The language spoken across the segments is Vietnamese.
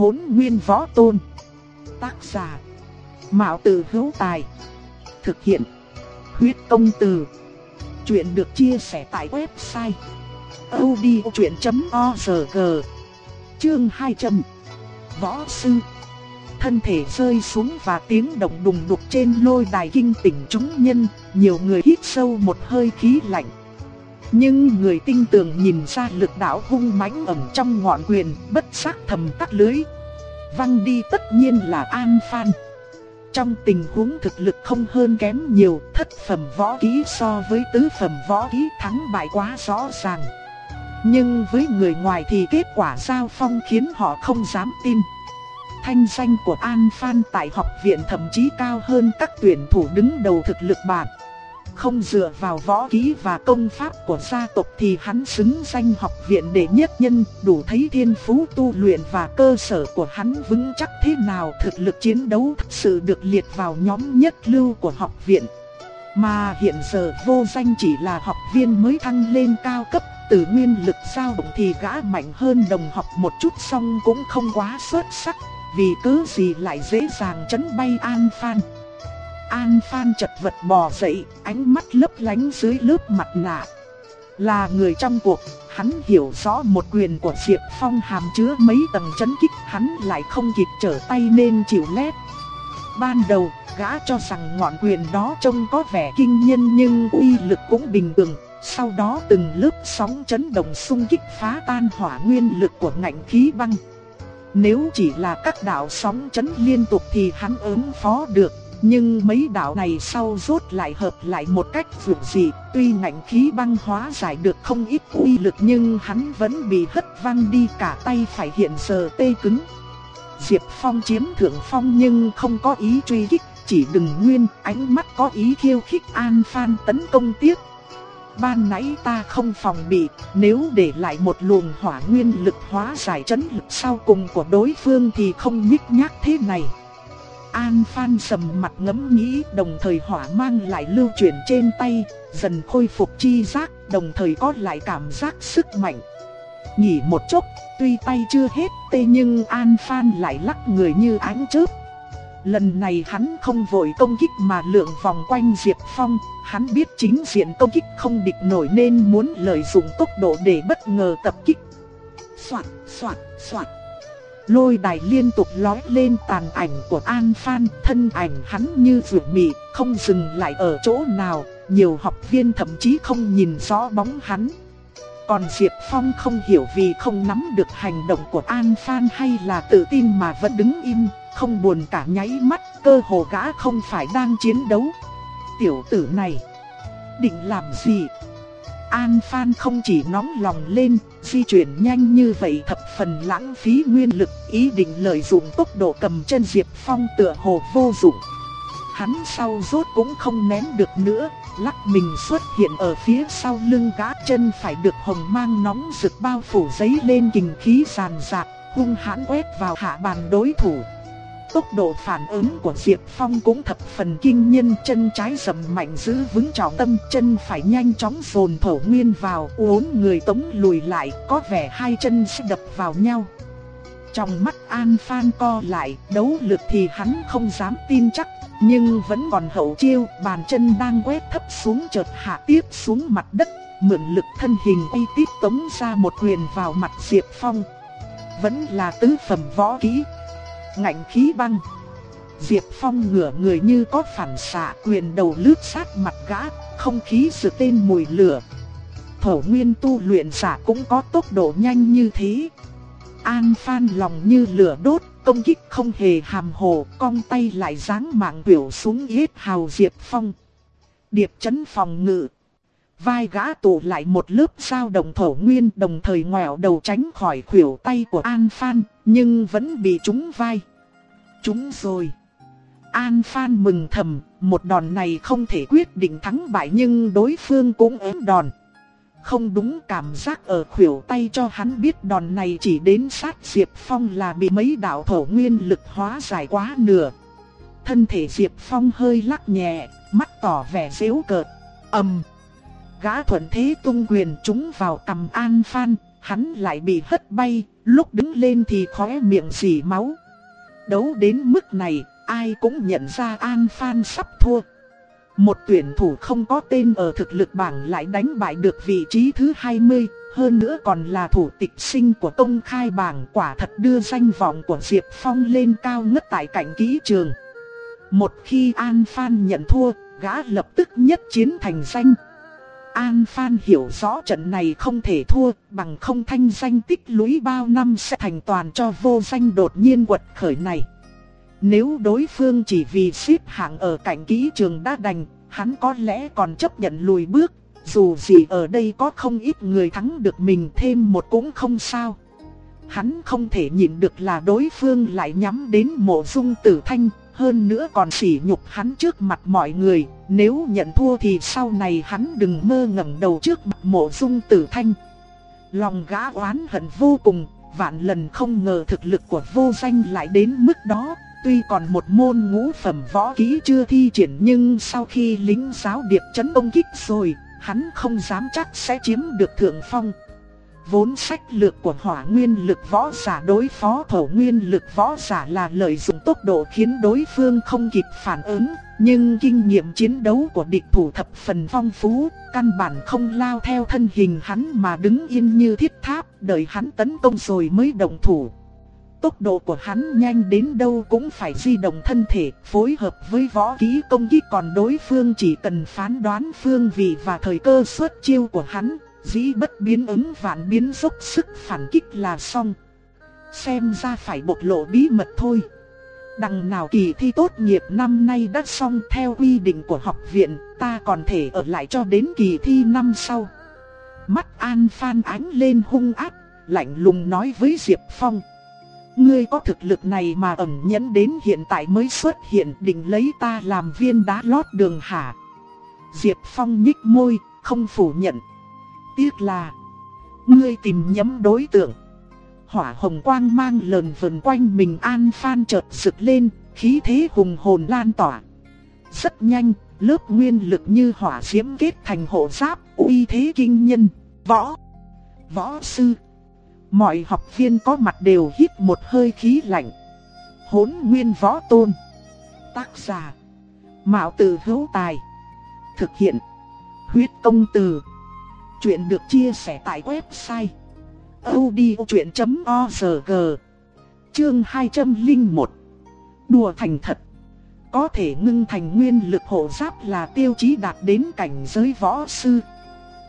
Hỗn Nguyên Võ Tôn. Tác giả: Mạo Tử Hữu Tài. Thực hiện: Huyết Công Từ. Chuyện được chia sẻ tại website odchuyện.org Chương 200. Võ sư thân thể rơi xuống và tiếng động đùng đục trên lôi đài kinh tỉnh chúng nhân, nhiều người hít sâu một hơi khí lạnh. Nhưng người tinh tường nhìn ra lực đạo hung mãnh ẩn trong ngọn quyền, bất giác thầm tắt lưới. Văng đi tất nhiên là An Phan. Trong tình huống thực lực không hơn kém nhiều, thất phẩm võ kỹ so với tứ phẩm võ kỹ thắng bại quá rõ ràng. Nhưng với người ngoài thì kết quả giao phong khiến họ không dám tin. Thanh danh của An Phan tại học viện thậm chí cao hơn các tuyển thủ đứng đầu thực lực bảng. Không dựa vào võ kỹ và công pháp của gia tộc thì hắn xứng danh học viện đệ nhất nhân, đủ thấy thiên phú tu luyện và cơ sở của hắn vững chắc thế nào thực lực chiến đấu thực sự được liệt vào nhóm nhất lưu của học viện. Mà hiện giờ vô danh chỉ là học viên mới thăng lên cao cấp, từ nguyên lực sao động thì gã mạnh hơn đồng học một chút song cũng không quá xuất sắc, vì cứ gì lại dễ dàng chấn bay An Phan. An Phan chật vật bò dậy, ánh mắt lấp lánh dưới lớp mặt nạ. Là người trong cuộc, hắn hiểu rõ một quyền của Diệp Phong hàm chứa mấy tầng chấn kích hắn lại không kịp trở tay nên chịu lép. Ban đầu, gã cho rằng ngọn quyền đó trông có vẻ kinh nhân nhưng uy lực cũng bình thường. Sau đó từng lớp sóng chấn động xung kích phá tan hỏa nguyên lực của ngạnh khí băng. Nếu chỉ là các đạo sóng chấn liên tục thì hắn ứng phó được, nhưng mấy đạo này sau rốt lại hợp lại một cách vượt dị, tuy ngạnh khí băng hóa giải được không ít uy lực nhưng hắn vẫn bị hất văng đi cả tay phải hiện giờ tê cứng. Diệp Phong chiếm thượng phong nhưng không có ý truy kích, chỉ đừng nguyên, ánh mắt có ý khiêu khích An Phan tấn công tiếp. Ban nãy ta không phòng bị, nếu để lại một luồng hỏa nguyên lực hóa giải chấn lực sau cùng của đối phương thì không nhích nhác thế này. An Phan sầm mặt ngẫm nghĩ đồng thời hỏa mang lại lưu chuyển trên tay, dần khôi phục chi giác, đồng thời có lại cảm giác sức mạnh. Nghỉ một chút, tuy tay chưa hết tê nhưng An Phan lại lắc người như ánh chớp. Lần này hắn không vội công kích mà lượng vòng quanh Diệp Phong, hắn biết chính diện công kích không địch nổi nên muốn lợi dụng tốc độ để bất ngờ tập kích. Soạt, soạt, soạt. Lôi đài liên tục lói lên tàn ảnh của An Phan, thân ảnh hắn như vượt mị, không dừng lại ở chỗ nào, nhiều học viên thậm chí không nhìn rõ bóng hắn. Còn Diệp Phong không hiểu vì không nắm được hành động của An Phan hay là tự tin mà vẫn đứng im, không buồn cả nháy mắt, cơ hồ gã không phải đang chiến đấu. Tiểu tử này, định làm gì? An Phan không chỉ nóng lòng lên, di chuyển nhanh như vậy thập phần lãng phí nguyên lực, ý định lợi dụng tốc độ cầm chân Diệp Phong tựa hồ vô dụng. Hắn sau rốt cũng không nén được nữa, lắc mình xuất hiện ở phía sau lưng gã chân phải được hồng mang nóng rực bao phủ giấy lên kình khí sàn dạt, hung hãn quét vào hạ bàn đối thủ. Tốc độ phản ứng của Diệp Phong cũng thập phần kinh nhân chân trái dầm mạnh giữ vững trọng tâm, chân phải nhanh chóng dồn thổ nguyên vào, uốn người tống lùi lại, có vẻ hai chân sẽ đập vào nhau. Trong mắt An Phan co lại, đấu lực thì hắn không dám tin chắc, nhưng vẫn còn hậu chiêu, bàn chân đang quét thấp xuống chợt hạ tiếp xuống mặt đất, mượn lực thân hình uy tiếp tống ra một quyền vào mặt Diệp Phong. Vẫn là tứ phẩm võ kỹ ngạnh khí băng. Diệp Phong ngửa người như có phản xạ quyền đầu lướt sát mặt gã, không khí sự tên mùi lửa. Thổ nguyên tu luyện giả cũng có tốc độ nhanh như thế. An Phan lòng như lửa đốt, công kích không hề hàm hồ, cong tay lại giáng mạng biểu xuống yết hào Diệp Phong. Điệp chấn phòng ngự. Vai gã tụ lại một lớp sao đồng thổ nguyên đồng thời ngoẹo đầu tránh khỏi khuỷu tay của An Phan, nhưng vẫn bị trúng vai. Trúng rồi. An Phan mừng thầm, một đòn này không thể quyết định thắng bại nhưng đối phương cũng ém đòn. Không đúng cảm giác ở khuỷu tay cho hắn biết đòn này chỉ đến sát Diệp Phong là bị mấy đạo thổ nguyên lực hóa giải quá nửa. Thân thể Diệp Phong hơi lắc nhẹ, mắt tỏ vẻ dễu cợt. ầm, gã thuận thế tung quyền trúng vào cầm An Phan, hắn lại bị hất bay, lúc đứng lên thì khóe miệng dì máu. Đấu đến mức này, ai cũng nhận ra An Phan sắp thua. Một tuyển thủ không có tên ở thực lực bảng lại đánh bại được vị trí thứ 20, hơn nữa còn là thủ tịch sinh của công khai bảng quả thật đưa danh vọng của Diệp Phong lên cao ngất tại cảnh kỹ trường. Một khi An Phan nhận thua, gã lập tức nhất chiến thành danh. An Phan hiểu rõ trận này không thể thua, bằng không thanh danh tích lũy bao năm sẽ thành toàn cho vô danh đột nhiên quật khởi này. Nếu đối phương chỉ vì xếp hạng ở cạnh kỹ trường đã đành, hắn có lẽ còn chấp nhận lùi bước, dù gì ở đây có không ít người thắng được mình thêm một cũng không sao. Hắn không thể nhìn được là đối phương lại nhắm đến mộ dung tử thanh, hơn nữa còn sỉ nhục hắn trước mặt mọi người, nếu nhận thua thì sau này hắn đừng mơ ngẩng đầu trước mặt mộ dung tử thanh. Lòng gã oán hận vô cùng, vạn lần không ngờ thực lực của vô danh lại đến mức đó, tuy còn một môn ngũ phẩm võ kỹ chưa thi triển nhưng sau khi lính giáo điệp chấn công kích rồi, hắn không dám chắc sẽ chiếm được thượng phong. Vốn sách lược của hỏa nguyên lực võ giả đối phó thổ nguyên lực võ giả là lợi dụng tốc độ khiến đối phương không kịp phản ứng, nhưng kinh nghiệm chiến đấu của địch thủ thập phần phong phú, căn bản không lao theo thân hình hắn mà đứng yên như thiết tháp, đợi hắn tấn công rồi mới động thủ. Tốc độ của hắn nhanh đến đâu cũng phải di động thân thể, phối hợp với võ kỹ công kích còn đối phương chỉ cần phán đoán phương vị và thời cơ xuất chiêu của hắn, dĩ bất biến ứng vạn biến dốc sức phản kích là xong. Xem ra phải bộc lộ bí mật thôi. Đằng nào kỳ thi tốt nghiệp năm nay đã xong theo quy định của học viện, ta còn thể ở lại cho đến kỳ thi năm sau. Mắt An Phan ánh lên hung ác, lạnh lùng nói với Diệp Phong. Ngươi có thực lực này mà ẩn nhẫn đến hiện tại mới xuất hiện định lấy ta làm viên đá lót đường hả? Diệp Phong nhích môi, không phủ nhận. Tiếc là, ngươi tìm nhắm đối tượng. Hỏa hồng quang mang lờn vần quanh mình An Phan chợt rực lên, khí thế hùng hồn lan tỏa. Rất nhanh, lớp nguyên lực như hỏa diễm kết thành hộ giáp, uy thế kinh nhân, võ, võ sư. Mọi học viên có mặt đều hít một hơi khí lạnh. Hốn nguyên võ tôn. Tác giả. Mạo tử hữu tài. Thực hiện. Huyết công từ. Chuyện được chia sẻ tại website. odchuyện.org Chương 201 Đùa thành thật Có thể ngưng thành nguyên lực hộ giáp là tiêu chí đạt đến cảnh giới võ sư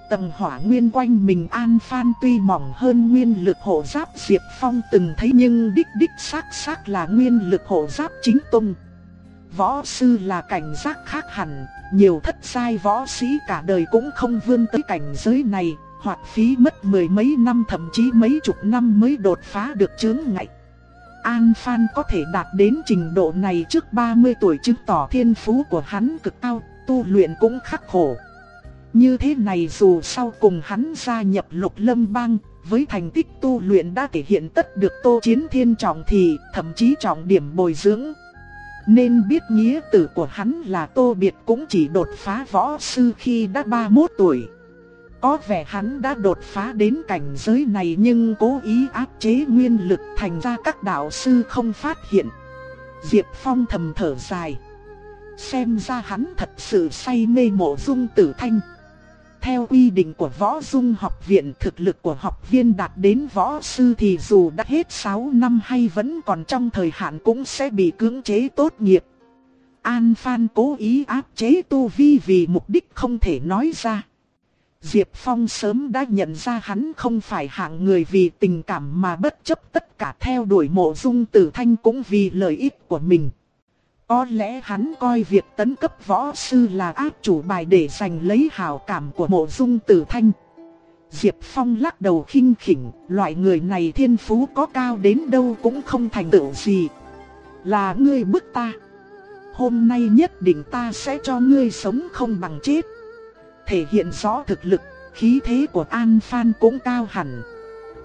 Tầng hỏa nguyên quanh mình An Phan tuy mỏng hơn nguyên lực hộ giáp Diệp Phong từng thấy nhưng đích đích xác xác là nguyên lực hộ giáp chính tung. Võ sư là cảnh giác khác hẳn, nhiều thất sai võ sĩ cả đời cũng không vươn tới cảnh giới này, hoặc phí mất mười mấy năm thậm chí mấy chục năm mới đột phá được chướng ngại. An Phan có thể đạt đến trình độ này trước 30 tuổi chứng tỏ thiên phú của hắn cực cao, tu luyện cũng khắc khổ. Như thế này dù sau cùng hắn gia nhập lục lâm bang, với thành tích tu luyện đã thể hiện tất được tô chiến thiên trọng thì thậm chí trọng điểm bồi dưỡng. Nên biết nghĩa tử của hắn là tô biệt cũng chỉ đột phá võ sư khi đã 31 tuổi. Có vẻ hắn đã đột phá đến cảnh giới này nhưng cố ý áp chế nguyên lực thành ra các đạo sư không phát hiện. Diệp Phong thầm thở dài. Xem ra hắn thật sự say mê mộ dung tử thanh. Theo quy định của võ dung học viện, thực lực của học viên đạt đến võ sư thì dù đã hết 6 năm hay vẫn còn trong thời hạn cũng sẽ bị cưỡng chế tốt nghiệp. An Phan cố ý áp chế tu vi vì mục đích không thể nói ra. Diệp Phong sớm đã nhận ra hắn không phải hạng người vì tình cảm mà bất chấp tất cả theo đuổi mộ dung tử thanh cũng vì lợi ích của mình. Có lẽ hắn coi việc tấn cấp võ sư là áp chủ bài để giành lấy hào cảm của mộ dung tử thanh. Diệp Phong lắc đầu khinh khỉnh, loại người này thiên phú có cao đến đâu cũng không thành tựu gì. Là ngươi bức ta. Hôm nay nhất định ta sẽ cho ngươi sống không bằng chết. Thể hiện rõ thực lực, khí thế của An Phan cũng cao hẳn.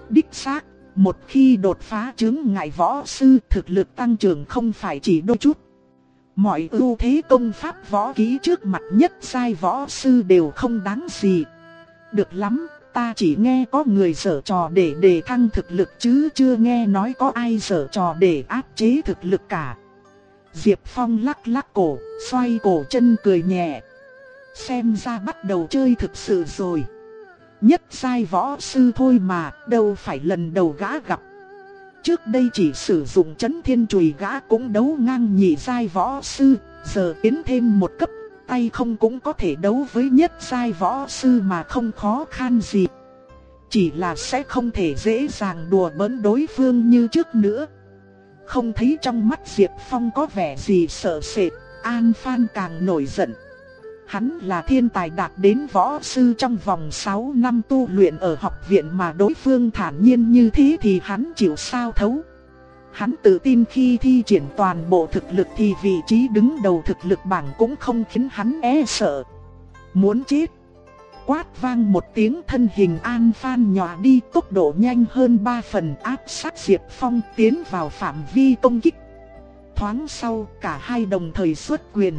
Đích xác, một khi đột phá chứng ngại võ sư thực lực tăng trưởng không phải chỉ đôi chút. Mọi ưu thế công pháp võ ký trước mặt nhất sai võ sư đều không đáng gì. Được lắm, ta chỉ nghe có người sở trò để đề thăng thực lực chứ chưa nghe nói có ai sở trò để áp chế thực lực cả. Diệp Phong lắc lắc cổ, xoay cổ chân cười nhẹ. Xem ra bắt đầu chơi thực sự rồi. Nhất sai võ sư thôi mà, đâu phải lần đầu gã gặp. Trước đây chỉ sử dụng chấn thiên chùy gã cũng đấu ngang nhị sai võ sư, giờ tiến thêm một cấp, tay không cũng có thể đấu với nhất sai võ sư mà không khó khăn gì. Chỉ là sẽ không thể dễ dàng đùa bỡn đối phương như trước nữa. Không thấy trong mắt Diệp Phong có vẻ gì sợ sệt, An Phan càng nổi giận. Hắn là thiên tài đạt đến võ sư trong vòng 6 năm tu luyện ở học viện mà đối phương thản nhiên như thế thì hắn chịu sao thấu. Hắn tự tin khi thi triển toàn bộ thực lực thì vị trí đứng đầu thực lực bảng cũng không khiến hắn e sợ. Muốn chết. Quát vang một tiếng thân hình An Phan nhỏ đi, tốc độ nhanh hơn 3 phần, áp sát Diệp Phong tiến vào phạm vi công kích. Thoáng sau, cả hai đồng thời xuất quyền.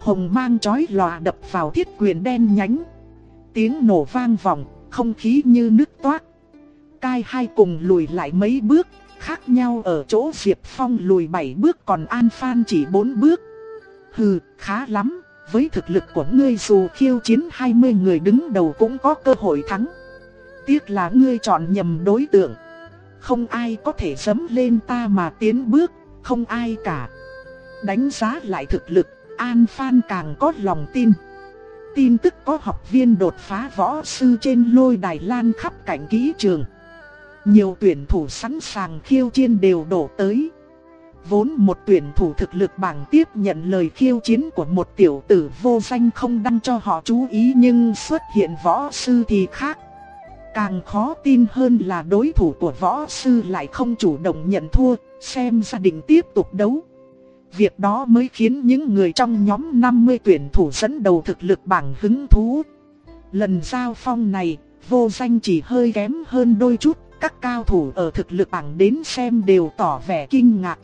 Hồng mang chói lòa đập vào thiết quyền đen nhánh. Tiếng nổ vang vọng, không khí như nước toát. Cai hai cùng lùi lại mấy bước, khác nhau ở chỗ Diệp Phong lùi 7 bước còn An Phan chỉ 4 bước. Hừ, khá lắm, với thực lực của ngươi dù khiêu chiến 20 người đứng đầu cũng có cơ hội thắng. Tiếc là ngươi chọn nhầm đối tượng. Không ai có thể dấm lên ta mà tiến bước, không ai cả. Đánh giá lại thực lực, An Phan càng có lòng tin. Tin tức có học viên đột phá võ sư trên lôi đài lan khắp cảnh kỹ trường. Nhiều tuyển thủ sẵn sàng khiêu chiến đều đổ tới. Vốn một tuyển thủ thực lực bảng tiếp nhận lời khiêu chiến của một tiểu tử vô danh không đăng cho họ chú ý nhưng xuất hiện võ sư thì khác. Càng khó tin hơn là đối thủ của võ sư lại không chủ động nhận thua, xem gia đình tiếp tục đấu. Việc đó mới khiến những người trong nhóm 50 tuyển thủ dẫn đầu thực lực bảng hứng thú. Lần giao phong này, vô danh chỉ hơi kém hơn đôi chút, các cao thủ ở thực lực bảng đến xem đều tỏ vẻ kinh ngạc.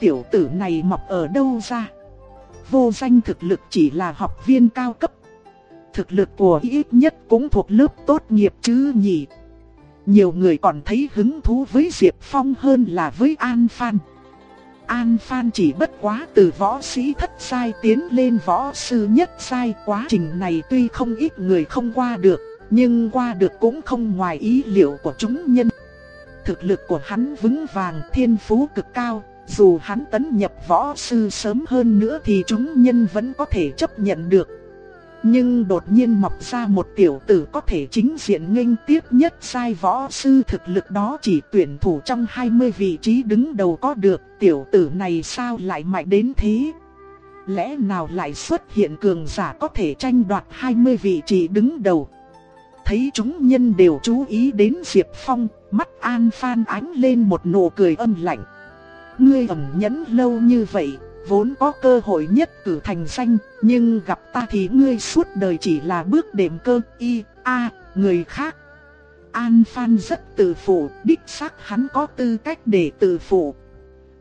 Tiểu tử này mọc ở đâu ra? Vô danh thực lực chỉ là học viên cao cấp. Thực lực của ít nhất cũng thuộc lớp tốt nghiệp chứ nhỉ. Nhiều người còn thấy hứng thú với Diệp Phong hơn là với An Phan. An Phan chỉ bất quá từ võ sĩ thất sai tiến lên võ sư nhất sai quá trình này tuy không ít người không qua được, nhưng qua được cũng không ngoài ý liệu của chúng nhân. Thực lực của hắn vững vàng thiên phú cực cao, dù hắn tấn nhập võ sư sớm hơn nữa thì chúng nhân vẫn có thể chấp nhận được. Nhưng đột nhiên mọc ra một tiểu tử có thể chính diện nghênh tiếp nhất sai võ sư thực lực đó chỉ tuyển thủ trong 20 vị trí đứng đầu có được tiểu tử này sao lại mạnh đến thế. Lẽ nào lại xuất hiện cường giả có thể tranh đoạt 20 vị trí đứng đầu. Thấy chúng nhân đều chú ý đến Diệp Phong, mắt An Phan ánh lên một nụ cười âm lạnh. Ngươi ẩn nhẫn lâu như vậy, vốn có cơ hội nhất cử thành danh, nhưng gặp ta thì ngươi suốt đời chỉ là bước đệm cơ y, a, người khác. An Phan rất tự phụ, đích xác hắn có tư cách để tự phụ.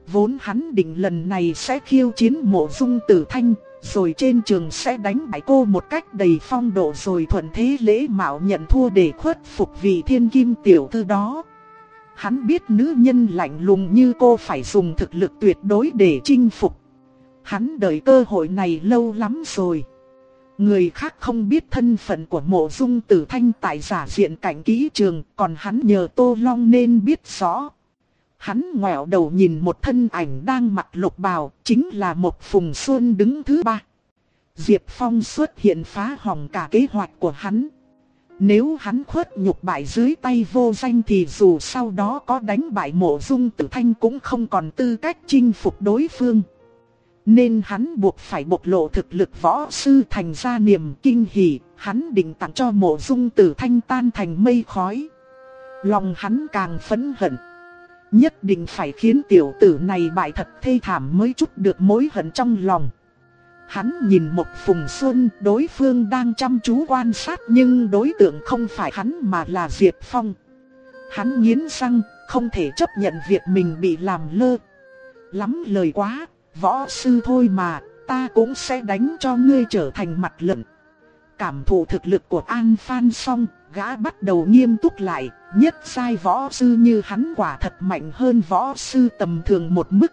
Vốn hắn định lần này sẽ khiêu chiến mộ dung tử thanh, rồi trên trường sẽ đánh bại cô một cách đầy phong độ rồi thuận thế lễ mạo nhận thua để khuất phục vị thiên kim tiểu thư đó. Hắn biết nữ nhân lạnh lùng như cô phải dùng thực lực tuyệt đối để chinh phục. Hắn đợi cơ hội này lâu lắm rồi. Người khác không biết thân phận của mộ dung tử thanh tại giả diện cảnh kỹ trường, còn hắn nhờ Tô Long nên biết rõ. Hắn ngoẹo đầu nhìn một thân ảnh đang mặc lục bào, chính là một phùng xuân đứng thứ ba. Diệp Phong xuất hiện phá hỏng cả kế hoạch của hắn. Nếu hắn khuất nhục bại dưới tay vô danh thì dù sau đó có đánh bại mộ dung tử thanh cũng không còn tư cách chinh phục đối phương. Nên hắn buộc phải bộc lộ thực lực võ sư thành ra niềm kinh hỉ, hắn định tặng cho mộ dung tử thanh tan thành mây khói. Lòng hắn càng phấn hận. Nhất định phải khiến tiểu tử này bại thật thê thảm mới chút được mối hận trong lòng. Hắn nhìn một phùng xuân đối phương đang chăm chú quan sát nhưng đối tượng không phải hắn mà là Diệp Phong. Hắn nghiến răng, không thể chấp nhận việc mình bị làm lơ. Lắm lời quá, võ sư thôi mà, ta cũng sẽ đánh cho ngươi trở thành mặt lợn. Cảm thụ thực lực của An Phan xong, gã bắt đầu nghiêm túc lại, nhất sai võ sư như hắn quả thật mạnh hơn võ sư tầm thường một mức.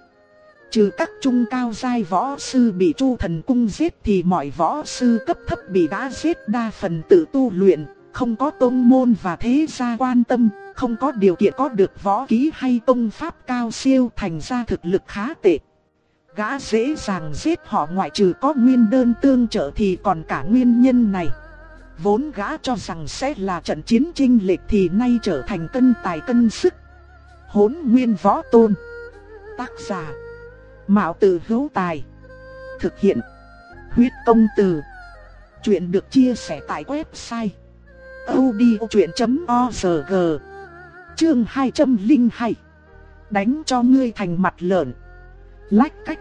Trừ các trung cao giai võ sư bị Chu Thần Cung giết thì mọi võ sư cấp thấp bị đã giết đa phần tự tu luyện, không có tôn môn và thế gia quan tâm, không có điều kiện có được võ kỹ hay công pháp cao siêu thành ra thực lực khá tệ. Gã dễ dàng giết họ ngoại trừ có nguyên đơn tương trợ thì còn cả nguyên nhân này. Vốn gã cho rằng sẽ là trận chiến trinh lệch thì nay trở thành cân tài cân sức. Hốn nguyên võ tôn. Tác giả. Mạo tử hữu tài. Thực hiện. Huyết công từ. Chuyện được chia sẻ tại website. odchuyện.org Chương 202 Đánh cho ngươi thành mặt lợn. Lách cách.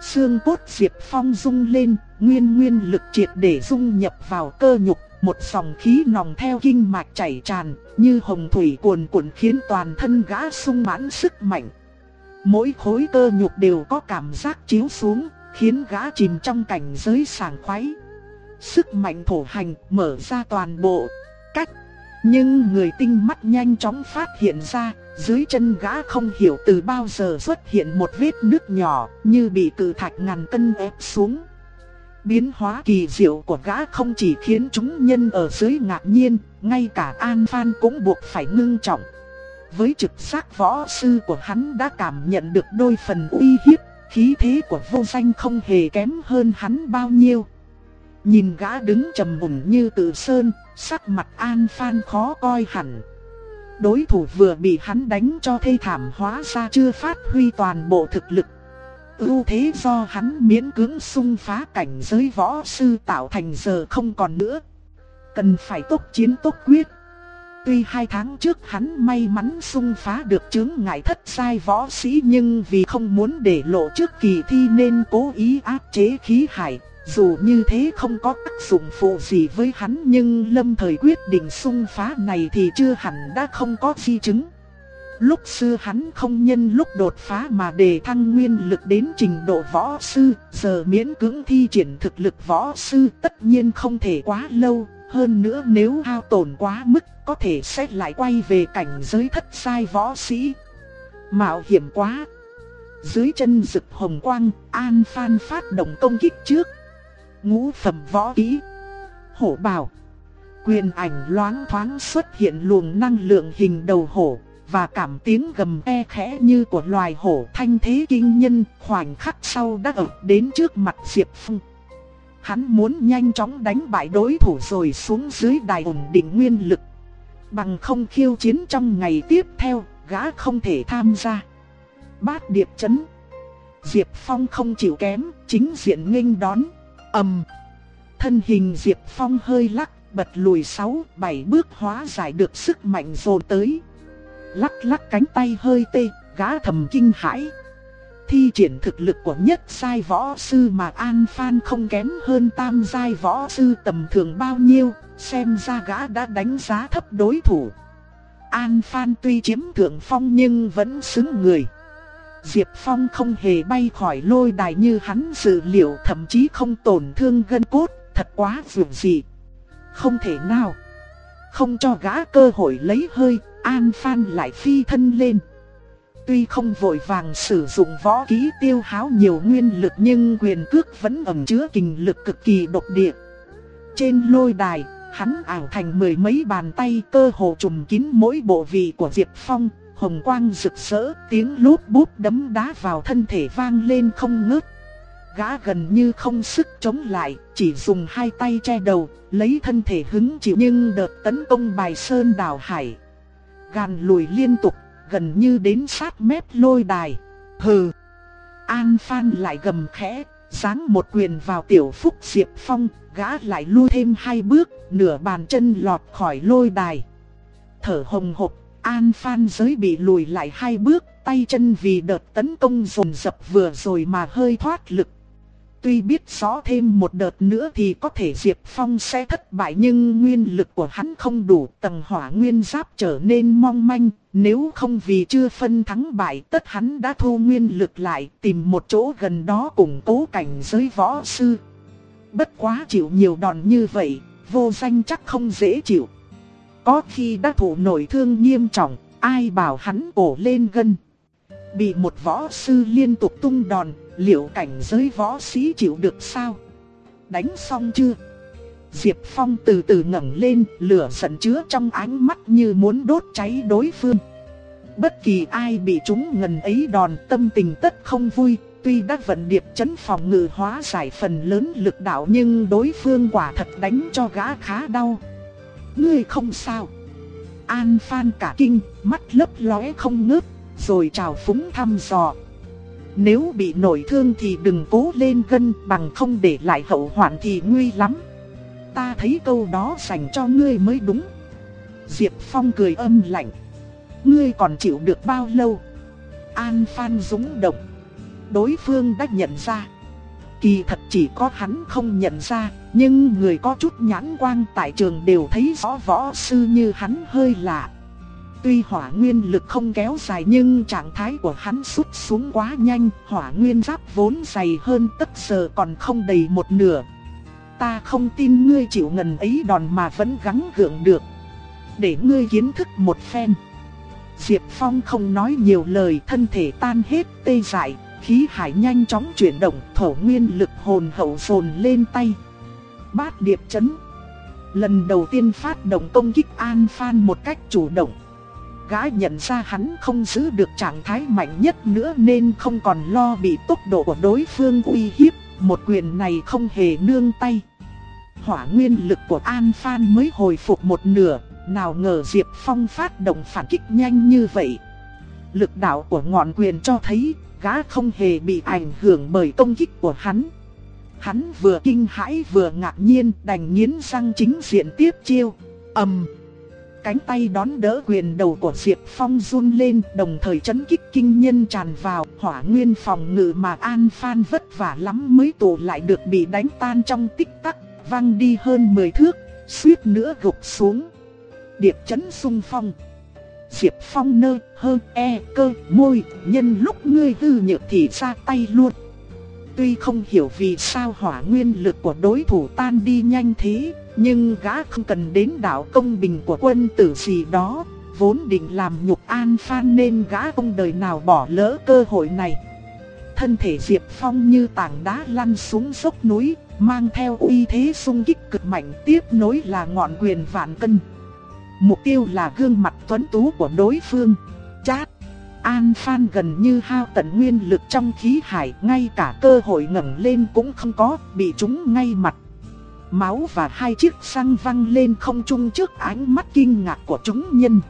Xương cốt Diệp Phong rung lên, nguyên nguyên lực triệt để dung nhập vào cơ nhục, một dòng khí nòng theo kinh mạch chảy tràn, như hồng thủy cuồn cuộn khiến toàn thân gã sung mãn sức mạnh. Mỗi khối cơ nhục đều có cảm giác chiếu xuống, khiến gã chìm trong cảnh giới sảng khoái. Sức mạnh thổ hành mở ra toàn bộ, cách. Nhưng người tinh mắt nhanh chóng phát hiện ra, dưới chân gã không hiểu từ bao giờ xuất hiện một vết nước nhỏ, như bị cự thạch ngàn cân ép xuống. Biến hóa kỳ diệu của gã không chỉ khiến chúng nhân ở dưới ngạc nhiên, ngay cả An Phan cũng buộc phải ngưng trọng. Với trực giác võ sư của hắn đã cảm nhận được đôi phần uy hiếp, khí thế của vô danh không hề kém hơn hắn bao nhiêu. Nhìn gã đứng trầm mùng như tự sơn, sắc mặt An Phan khó coi hẳn. Đối thủ vừa bị hắn đánh cho thê thảm hóa ra chưa phát huy toàn bộ thực lực. ưu thế do hắn miễn cưỡng xung phá cảnh giới võ sư tạo thành giờ không còn nữa. Cần phải tốc chiến tốc quyết. Tuy hai tháng trước hắn may mắn xung phá được chứng ngại thất sai võ sĩ nhưng vì không muốn để lộ trước kỳ thi nên cố ý áp chế khí hải, dù như thế không có tác dụng phụ gì với hắn nhưng lâm thời quyết định xung phá này thì chưa hẳn đã không có di chứng. Lúc xưa hắn không nhân lúc đột phá mà đề thăng nguyên lực đến trình độ võ sư, giờ miễn cưỡng thi triển thực lực võ sư tất nhiên không thể quá lâu, hơn nữa nếu hao tổn quá mức có thể sẽ lại quay về cảnh giới thất sai võ sĩ. Mạo hiểm quá! Dưới chân rực hồng quang, An Phan phát động công kích trước ngũ phẩm võ kỹ. Hổ bào. Quyền ảnh loáng thoáng xuất hiện luồng năng lượng hình đầu hổ, và cảm tiếng gầm e khẽ như của loài hổ thanh thế kinh nhân, khoảnh khắc sau đã ập đến trước mặt Diệp Phong. Hắn muốn nhanh chóng đánh bại đối thủ rồi xuống dưới đài ổn định nguyên lực. Bằng không khiêu chiến trong ngày tiếp theo, gã không thể tham gia. Bát điệp chấn. Diệp Phong không chịu kém, chính diện nghênh đón ầm. Thân hình Diệp Phong hơi lắc, bật lùi sáu, bảy bước hóa giải được sức mạnh dồn tới. Lắc lắc cánh tay hơi tê, gã thầm kinh hãi. Thi triển thực lực của nhất sai võ sư mà An Phan không kém hơn tam sai võ sư tầm thường bao nhiêu, xem ra gã đã đánh giá thấp đối thủ. An Phan tuy chiếm thượng phong nhưng vẫn xứng người. Diệp Phong không hề bay khỏi lôi đài như hắn dự liệu thậm chí không tổn thương gân cốt, thật quá vượt gì. Không thể nào. Không cho gã cơ hội lấy hơi, An Phan lại phi thân lên. Tuy không vội vàng sử dụng võ kỹ tiêu háo nhiều nguyên lực nhưng quyền cước vẫn ẩn chứa kình lực cực kỳ độc địa. Trên lôi đài, hắn ảo thành mười mấy bàn tay cơ hồ trùm kín mỗi bộ vị của Diệp Phong, hồng quang rực rỡ, tiếng lút bút đấm đá vào thân thể vang lên không ngớt. Gã gần như không sức chống lại, chỉ dùng hai tay che đầu, lấy thân thể hứng chịu nhưng đợt tấn công bài sơn đảo hải. Gàn lùi liên tục, gần như đến sát mép lôi đài. Hừ! An Phan lại gầm khẽ, giáng một quyền vào tiểu phúc Diệp Phong, gã lại lui thêm hai bước, nửa bàn chân lọt khỏi lôi đài. Thở hồng hộc An Phan giới bị lùi lại hai bước, tay chân vì đợt tấn công rồn rập vừa rồi mà hơi thoát lực. Tuy biết rõ thêm một đợt nữa thì có thể Diệp Phong sẽ thất bại nhưng nguyên lực của hắn không đủ tầng hỏa nguyên giáp trở nên mong manh. Nếu không vì chưa phân thắng bại tất hắn đã thu nguyên lực lại tìm một chỗ gần đó củng cố cảnh giới võ sư. Bất quá chịu nhiều đòn như vậy, vô danh chắc không dễ chịu có khi đã thụ nổi thương nghiêm trọng, ai bảo hắn cổ lên gân. Bị một võ sư liên tục tung đòn, liệu cảnh giới võ sĩ chịu được sao? Đánh xong chưa? Diệp Phong từ từ ngẩng lên, lửa giận chứa trong ánh mắt như muốn đốt cháy đối phương. Bất kỳ ai bị chúng ngần ấy đòn tâm tình tất không vui, tuy đã vận điệp chấn phòng ngự hóa giải phần lớn lực đạo nhưng đối phương quả thật đánh cho gã khá đau. Ngươi không sao. An Phan cả kinh, mắt lấp lóe không ngớt, rồi chào phúng thăm dò. Nếu bị nổi thương thì đừng cố lên gân bằng không để lại hậu hoạn thì nguy lắm. Ta thấy câu đó dành cho ngươi mới đúng. Diệp Phong cười âm lạnh. Ngươi còn chịu được bao lâu? An Phan dũng động. Đối phương đã nhận ra. Kỳ thật chỉ có hắn không nhận ra, nhưng người có chút nhãn quang tại trường đều thấy rõ võ sư như hắn hơi lạ. Tuy hỏa nguyên lực không kéo dài nhưng trạng thái của hắn sút xuống quá nhanh, hỏa nguyên giáp vốn dày hơn tất giờ còn không đầy một nửa. Ta không tin ngươi chịu ngần ấy đòn mà vẫn gắng gượng được. Để ngươi kiến thức một phen. Diệp Phong không nói nhiều lời thân thể tan hết tê dại, khí hải nhanh chóng chuyển động thổ nguyên lực hồn hậu phồn lên tay. Bát điệp chấn. Lần đầu tiên phát động công kích An Phan một cách chủ động. Gã nhận ra hắn không giữ được trạng thái mạnh nhất nữa nên không còn lo bị tốc độ của đối phương uy hiếp. Một quyền này không hề nương tay. Hỏa nguyên lực của An Phan mới hồi phục một nửa, nào ngờ Diệp Phong phát động phản kích nhanh như vậy. Lực đạo của ngọn quyền cho thấy gã không hề bị ảnh hưởng bởi công kích của hắn. Hắn vừa kinh hãi vừa ngạc nhiên đành nghiến răng chính diện tiếp chiêu. ầm, Cánh tay đón đỡ quyền đầu của Diệp Phong run lên đồng thời chấn kích kinh nhân tràn vào hỏa nguyên phòng ngự mà An Phan vất vả lắm mới tụ lại được bị đánh tan trong tích tắc, văng đi hơn 10 thước, suýt nữa gục xuống. Điệp chấn sung phong. Diệp Phong nơ, hơ, e, cơ, môi, nhân lúc ngươi hư nhược thì ra tay luôn. Tuy không hiểu vì sao hỏa nguyên lực của đối thủ tan đi nhanh thế, nhưng gã không cần đến đạo công bình của quân tử gì đó, vốn định làm nhục an phan nên gã không đời nào bỏ lỡ cơ hội này. Thân thể Diệp Phong như tảng đá lăn xuống dốc núi, mang theo uy thế xung kích cực mạnh tiếp nối là ngọn quyền vạn cân. Mục tiêu là gương mặt tuấn tú của đối phương. Chát! An Phan gần như hao tận nguyên lực trong khí hải, ngay cả cơ hội ngẩng lên cũng không có, bị chúng ngay mặt. Máu và hai chiếc răng văng lên không trung trước ánh mắt kinh ngạc của chúng nhân.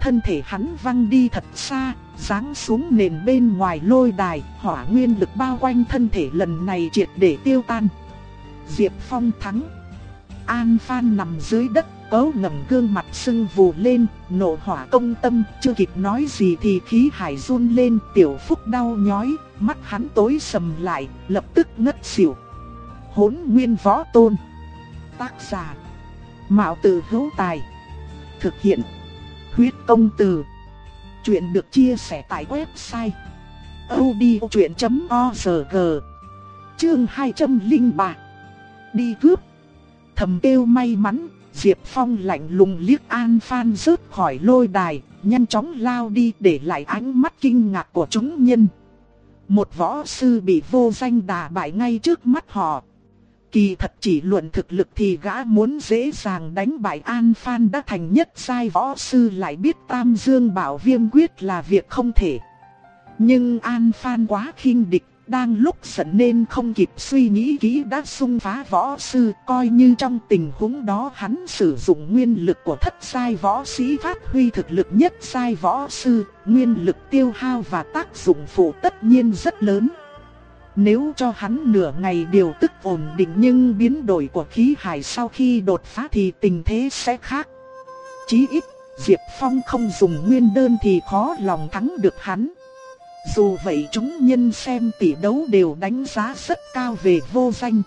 Thân thể hắn văng đi thật xa, giáng xuống nền bên ngoài lôi đài, hỏa nguyên lực bao quanh thân thể lần này triệt để tiêu tan. Diệp Phong thắng. An Phan nằm dưới đất Cấu ngẩng gương mặt sưng vù lên, nộ hỏa công tâm, chưa kịp nói gì thì khí hải run lên, tiểu phúc đau nhói, mắt hắn tối sầm lại, lập tức ngất xỉu. Hỗn nguyên võ tôn. Tác giả. Mạo tử hữu tài. Thực hiện. Huyết công từ. Chuyện được chia sẻ tại website. odchuyện.org Chương 203 Đi cướp Thầm kêu may mắn Diệp Phong lạnh lùng liếc An Phan rớt khỏi lôi đài, nhanh chóng lao đi để lại ánh mắt kinh ngạc của chúng nhân. Một võ sư bị vô danh đả bại ngay trước mắt họ. Kỳ thật chỉ luận thực lực thì gã muốn dễ dàng đánh bại An Phan đã thành nhất sai võ sư lại biết Tam Dương Bảo Viêm Quyết là việc không thể. Nhưng An Phan quá khinh địch đang lúc giận nên không kịp suy nghĩ kỹ đã xung phá võ sư coi như trong tình huống đó hắn sử dụng nguyên lực của thất sai võ sĩ phát huy thực lực nhất sai võ sư, nguyên lực tiêu hao và tác dụng phụ tất nhiên rất lớn. Nếu cho hắn nửa ngày điều tức ổn định nhưng biến đổi của khí hải sau khi đột phá thì tình thế sẽ khác. Chí ít, Diệp Phong không dùng nguyên đơn thì khó lòng thắng được hắn. Dù vậy chúng nhân xem tỷ đấu đều đánh giá rất cao về vô danh.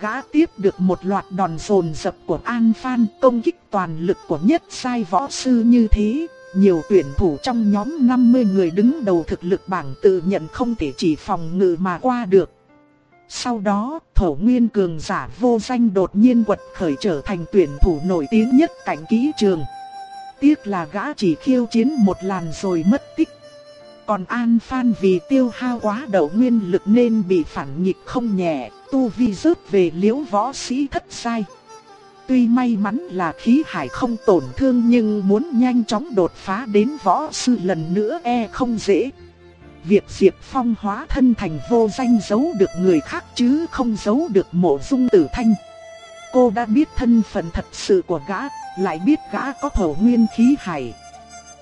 Gã tiếp được một loạt đòn rồn dập của An Phan công kích toàn lực của nhất sai võ sư như thế. Nhiều tuyển thủ trong nhóm 50 người đứng đầu thực lực bảng tự nhận không thể chỉ phòng ngự mà qua được. Sau đó, thổ nguyên cường giả vô danh đột nhiên quật khởi trở thành tuyển thủ nổi tiếng nhất cảnh kỹ trường. Tiếc là gã chỉ khiêu chiến một làn rồi mất tích. Còn An Phan vì tiêu hao quá đầu nguyên lực nên bị phản nghịch không nhẹ, tu vi rớt về liễu võ sĩ thất sai. Tuy may mắn là khí hải không tổn thương nhưng muốn nhanh chóng đột phá đến võ sư lần nữa e không dễ. Việc Diệp Phong hóa thân thành vô danh giấu được người khác chứ không giấu được mộ dung tử thanh. Cô đã biết thân phận thật sự của gã, lại biết gã có thổ nguyên khí hải.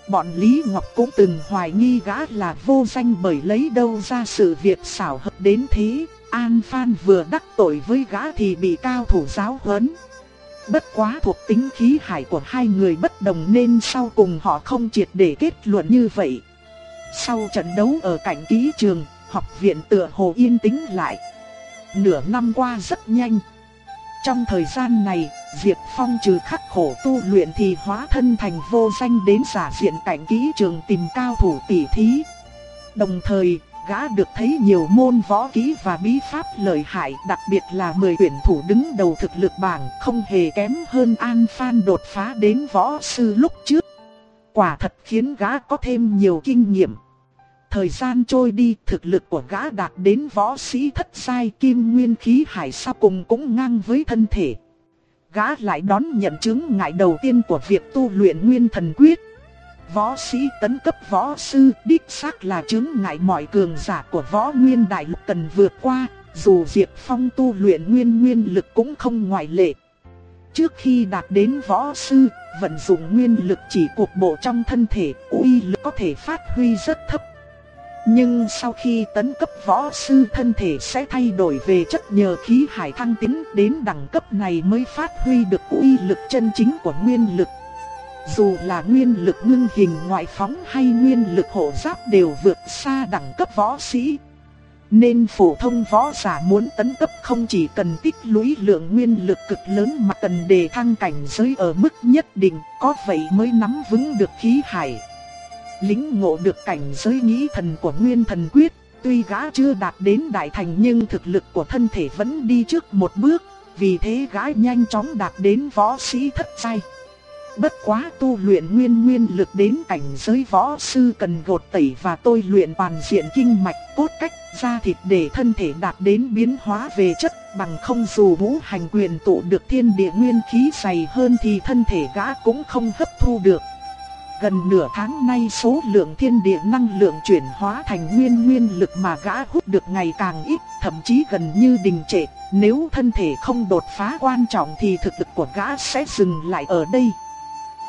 Bọn Lý Ngọc cũng từng hoài nghi gã là vô danh bởi lấy đâu ra sự việc xảo hợp đến thế. An Phan vừa đắc tội với gã thì bị cao thủ giáo huấn. Bất quá thuộc tính khí hải của hai người bất đồng nên sau cùng họ không triệt để kết luận như vậy. Sau trận đấu ở cảnh ký trường, học viện tựa hồ yên tĩnh lại. Nửa năm qua rất nhanh. Trong thời gian này, Diệp Phong trừ khắc khổ tu luyện thì hóa thân thành vô danh đến giả diện cảnh kỹ trường tìm cao thủ tỷ thí. Đồng thời, gã được thấy nhiều môn võ kỹ và bí pháp lợi hại, đặc biệt là 10 tuyển thủ đứng đầu thực lực bảng, không hề kém hơn An Phan đột phá đến võ sư lúc trước. Quả thật khiến gã có thêm nhiều kinh nghiệm. Thời gian trôi đi, thực lực của gã đạt đến võ sĩ thất sai kim nguyên khí hải sao cùng cũng ngang với thân thể. Gã lại đón nhận chứng ngại đầu tiên của việc tu luyện nguyên thần quyết. Võ sĩ tấn cấp võ sư đích xác là chứng ngại mọi cường giả của võ nguyên đại lục cần vượt qua, dù Diệp Phong tu luyện nguyên nguyên lực cũng không ngoại lệ. Trước khi đạt đến võ sư, vận dụng nguyên lực chỉ cục bộ trong thân thể, uy lực có thể phát huy rất thấp. Nhưng sau khi tấn cấp võ sư thân thể sẽ thay đổi về chất nhờ khí hải thăng tiến đến đẳng cấp này mới phát huy được uy lực chân chính của nguyên lực. Dù là nguyên lực ngưng hình ngoại phóng hay nguyên lực hộ giáp đều vượt xa đẳng cấp võ sĩ. Nên phổ thông võ giả muốn tấn cấp không chỉ cần tích lũy lượng nguyên lực cực lớn mà cần đề thăng cảnh giới ở mức nhất định, có vậy mới nắm vững được khí hải lính ngộ được cảnh giới nghĩ thần của Nguyên Thần Quyết, tuy gã chưa đạt đến đại thành nhưng thực lực của thân thể vẫn đi trước một bước, vì thế gã nhanh chóng đạt đến võ sĩ thất giai. Bất quá tu luyện nguyên nguyên lực đến cảnh giới võ sư cần gột tẩy và tôi luyện toàn diện kinh mạch cốt cách da thịt để thân thể đạt đến biến hóa về chất bằng không dù ngũ hành quyền tụ được thiên địa nguyên khí dày hơn thì thân thể gã cũng không hấp thu được. Gần nửa tháng nay số lượng thiên địa năng lượng chuyển hóa thành nguyên nguyên lực mà gã hút được ngày càng ít, thậm chí gần như đình trệ. Nếu thân thể không đột phá quan trọng thì thực lực của gã sẽ dừng lại ở đây.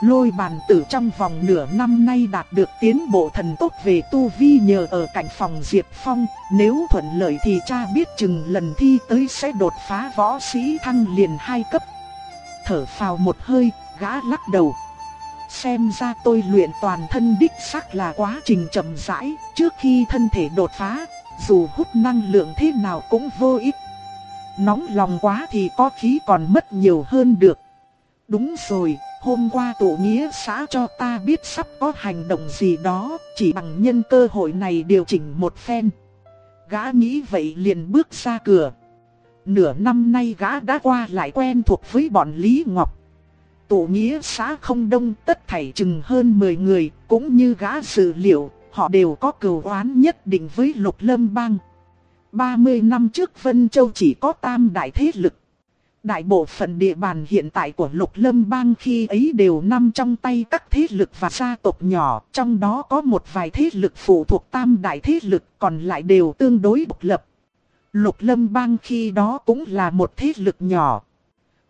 Lôi bàn tử trong vòng nửa năm nay đạt được tiến bộ thần tốt về tu vi nhờ ở cạnh phòng Diệp Phong, nếu thuận lợi thì cha biết chừng lần thi tới sẽ đột phá võ sĩ thăng liền hai cấp. Thở phào một hơi, gã lắc đầu. Xem ra tôi luyện toàn thân đích xác là quá trình chậm rãi, trước khi thân thể đột phá, dù hút năng lượng thế nào cũng vô ích. Nóng lòng quá thì có khí còn mất nhiều hơn được. Đúng rồi, hôm qua tổ nghĩa xã cho ta biết sắp có hành động gì đó, chỉ bằng nhân cơ hội này điều chỉnh một phen. Gã nghĩ vậy liền bước ra cửa. Nửa năm nay gã đã qua lại quen thuộc với bọn Lý Ngọc tụ nghĩa xã không đông tất thảy chừng hơn 10 người, cũng như gã dự liệu, họ đều có cừu oán nhất định với lục lâm bang. 30 năm trước Vân Châu chỉ có tam đại thế lực. Đại bộ phận địa bàn hiện tại của lục lâm bang khi ấy đều nằm trong tay các thế lực và gia tộc nhỏ, trong đó có một vài thế lực phụ thuộc tam đại thế lực còn lại đều tương đối độc lập. Lục lâm bang khi đó cũng là một thế lực nhỏ.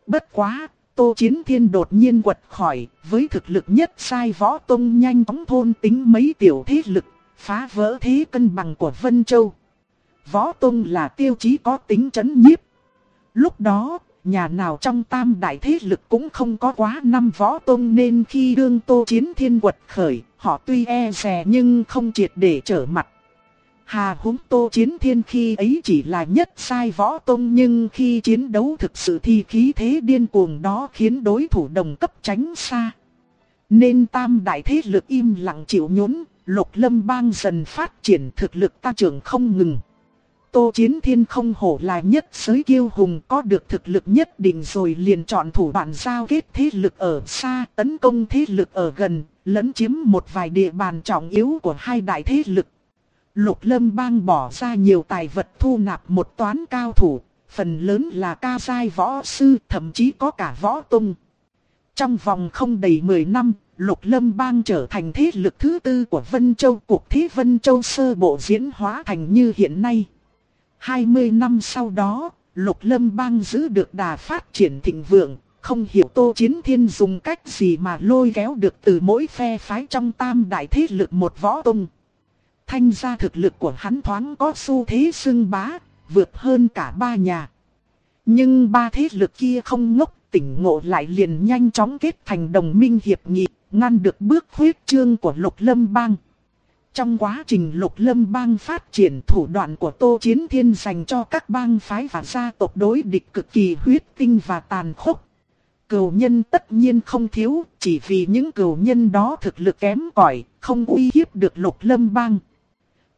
Bất quá, Tô Chiến Thiên đột nhiên quật khỏi, với thực lực nhất sai võ tông nhanh chóng thôn tính mấy tiểu thế lực, phá vỡ thế cân bằng của Vân Châu. Võ tông là tiêu chí có tính chấn nhiếp. Lúc đó, nhà nào trong tam đại thế lực cũng không có quá năm võ tông nên khi đương Tô Chiến Thiên quật khởi, họ tuy e rè nhưng không triệt để trở mặt. Hà húng tô chiến thiên khi ấy chỉ là nhất sai võ tông nhưng khi chiến đấu thực sự thì khí thế điên cuồng đó khiến đối thủ đồng cấp tránh xa. Nên tam đại thế lực im lặng chịu nhún, lục lâm bang dần phát triển thực lực ta trưởng không ngừng. Tô Chiến Thiên không hổ là nhất giới kiêu hùng có được thực lực nhất định rồi liền chọn thủ đoạn giao kết thế lực ở xa tấn công thế lực ở gần, lấn chiếm một vài địa bàn trọng yếu của hai đại thế lực. Lục Lâm Bang bỏ ra nhiều tài vật thu nạp một toán cao thủ, phần lớn là ca sai võ sư, thậm chí có cả võ tung. Trong vòng không đầy 10 năm, Lục Lâm Bang trở thành thế lực thứ tư của Vân Châu. Cuộc thế Vân Châu sơ bộ diễn hóa thành như hiện nay. 20 năm sau đó, Lục Lâm Bang giữ được đà phát triển thịnh vượng. Không hiểu Tô Chiến Thiên dùng cách gì mà lôi kéo được từ mỗi phe phái trong tam đại thế lực một võ tung. Thanh ra thực lực của hắn thoáng có xu thế xưng bá, vượt hơn cả ba nhà. Nhưng ba thế lực kia không ngốc tỉnh ngộ lại liền nhanh chóng kết thành đồng minh hiệp nghị, ngăn được bước huyết trương của lục lâm bang. Trong quá trình lục lâm bang phát triển thủ đoạn của Tô Chiến Thiên dành cho các bang phái và gia tộc đối địch cực kỳ huyết tinh và tàn khốc. Cửu nhân tất nhiên không thiếu, chỉ vì những cửu nhân đó thực lực kém cỏi, không uy hiếp được lục lâm bang.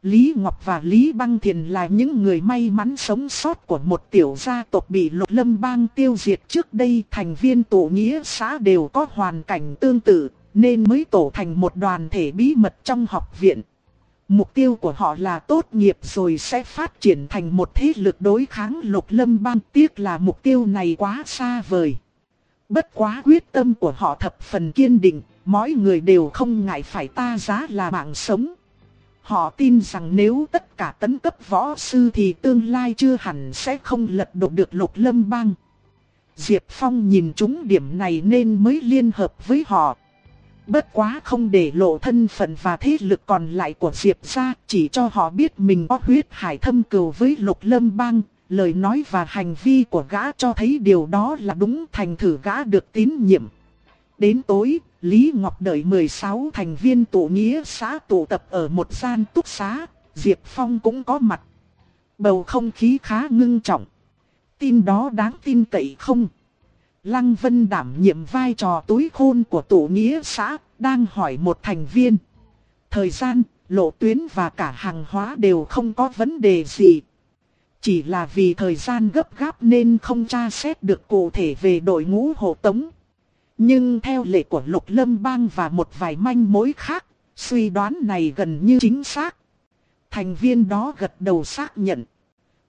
Lý Ngọc và Lý Băng Thiền là những người may mắn sống sót của một tiểu gia tộc bị lục lâm bang tiêu diệt trước đây. Thành viên tổ nghĩa xã đều có hoàn cảnh tương tự, nên mới tổ thành một đoàn thể bí mật trong học viện. Mục tiêu của họ là tốt nghiệp rồi sẽ phát triển thành một thế lực đối kháng lục lâm bang. Tiếc là mục tiêu này quá xa vời. Bất quá quyết tâm của họ thập phần kiên định, mỗi người đều không ngại phải ta giá là mạng sống. Họ tin rằng nếu tất cả tấn cấp võ sư thì tương lai chưa hẳn sẽ không lật đổ được lục lâm bang. Diệp Phong nhìn chúng điểm này nên mới liên hợp với họ. Bất quá không để lộ thân phận và thế lực còn lại của Diệp ra, chỉ cho họ biết mình có huyết hải thâm cừu với lục lâm bang. Lời nói và hành vi của gã cho thấy điều đó là đúng thành thử gã được tín nhiệm. Đến tối, Lý Ngọc đợi 16 thành viên tổ nghĩa xã tụ tập ở một gian túc xá, Diệp Phong cũng có mặt. Bầu không khí khá ngưng trọng. Tin đó đáng tin cậy không? Lăng Vân đảm nhiệm vai trò túi khôn của tổ nghĩa xã, đang hỏi một thành viên. Thời gian, lộ tuyến và cả hàng hóa đều không có vấn đề gì. Chỉ là vì thời gian gấp gáp nên không tra xét được cụ thể về đội ngũ hộ tống. Nhưng theo lệ của Lục Lâm Bang và một vài manh mối khác, suy đoán này gần như chính xác. Thành viên đó gật đầu xác nhận.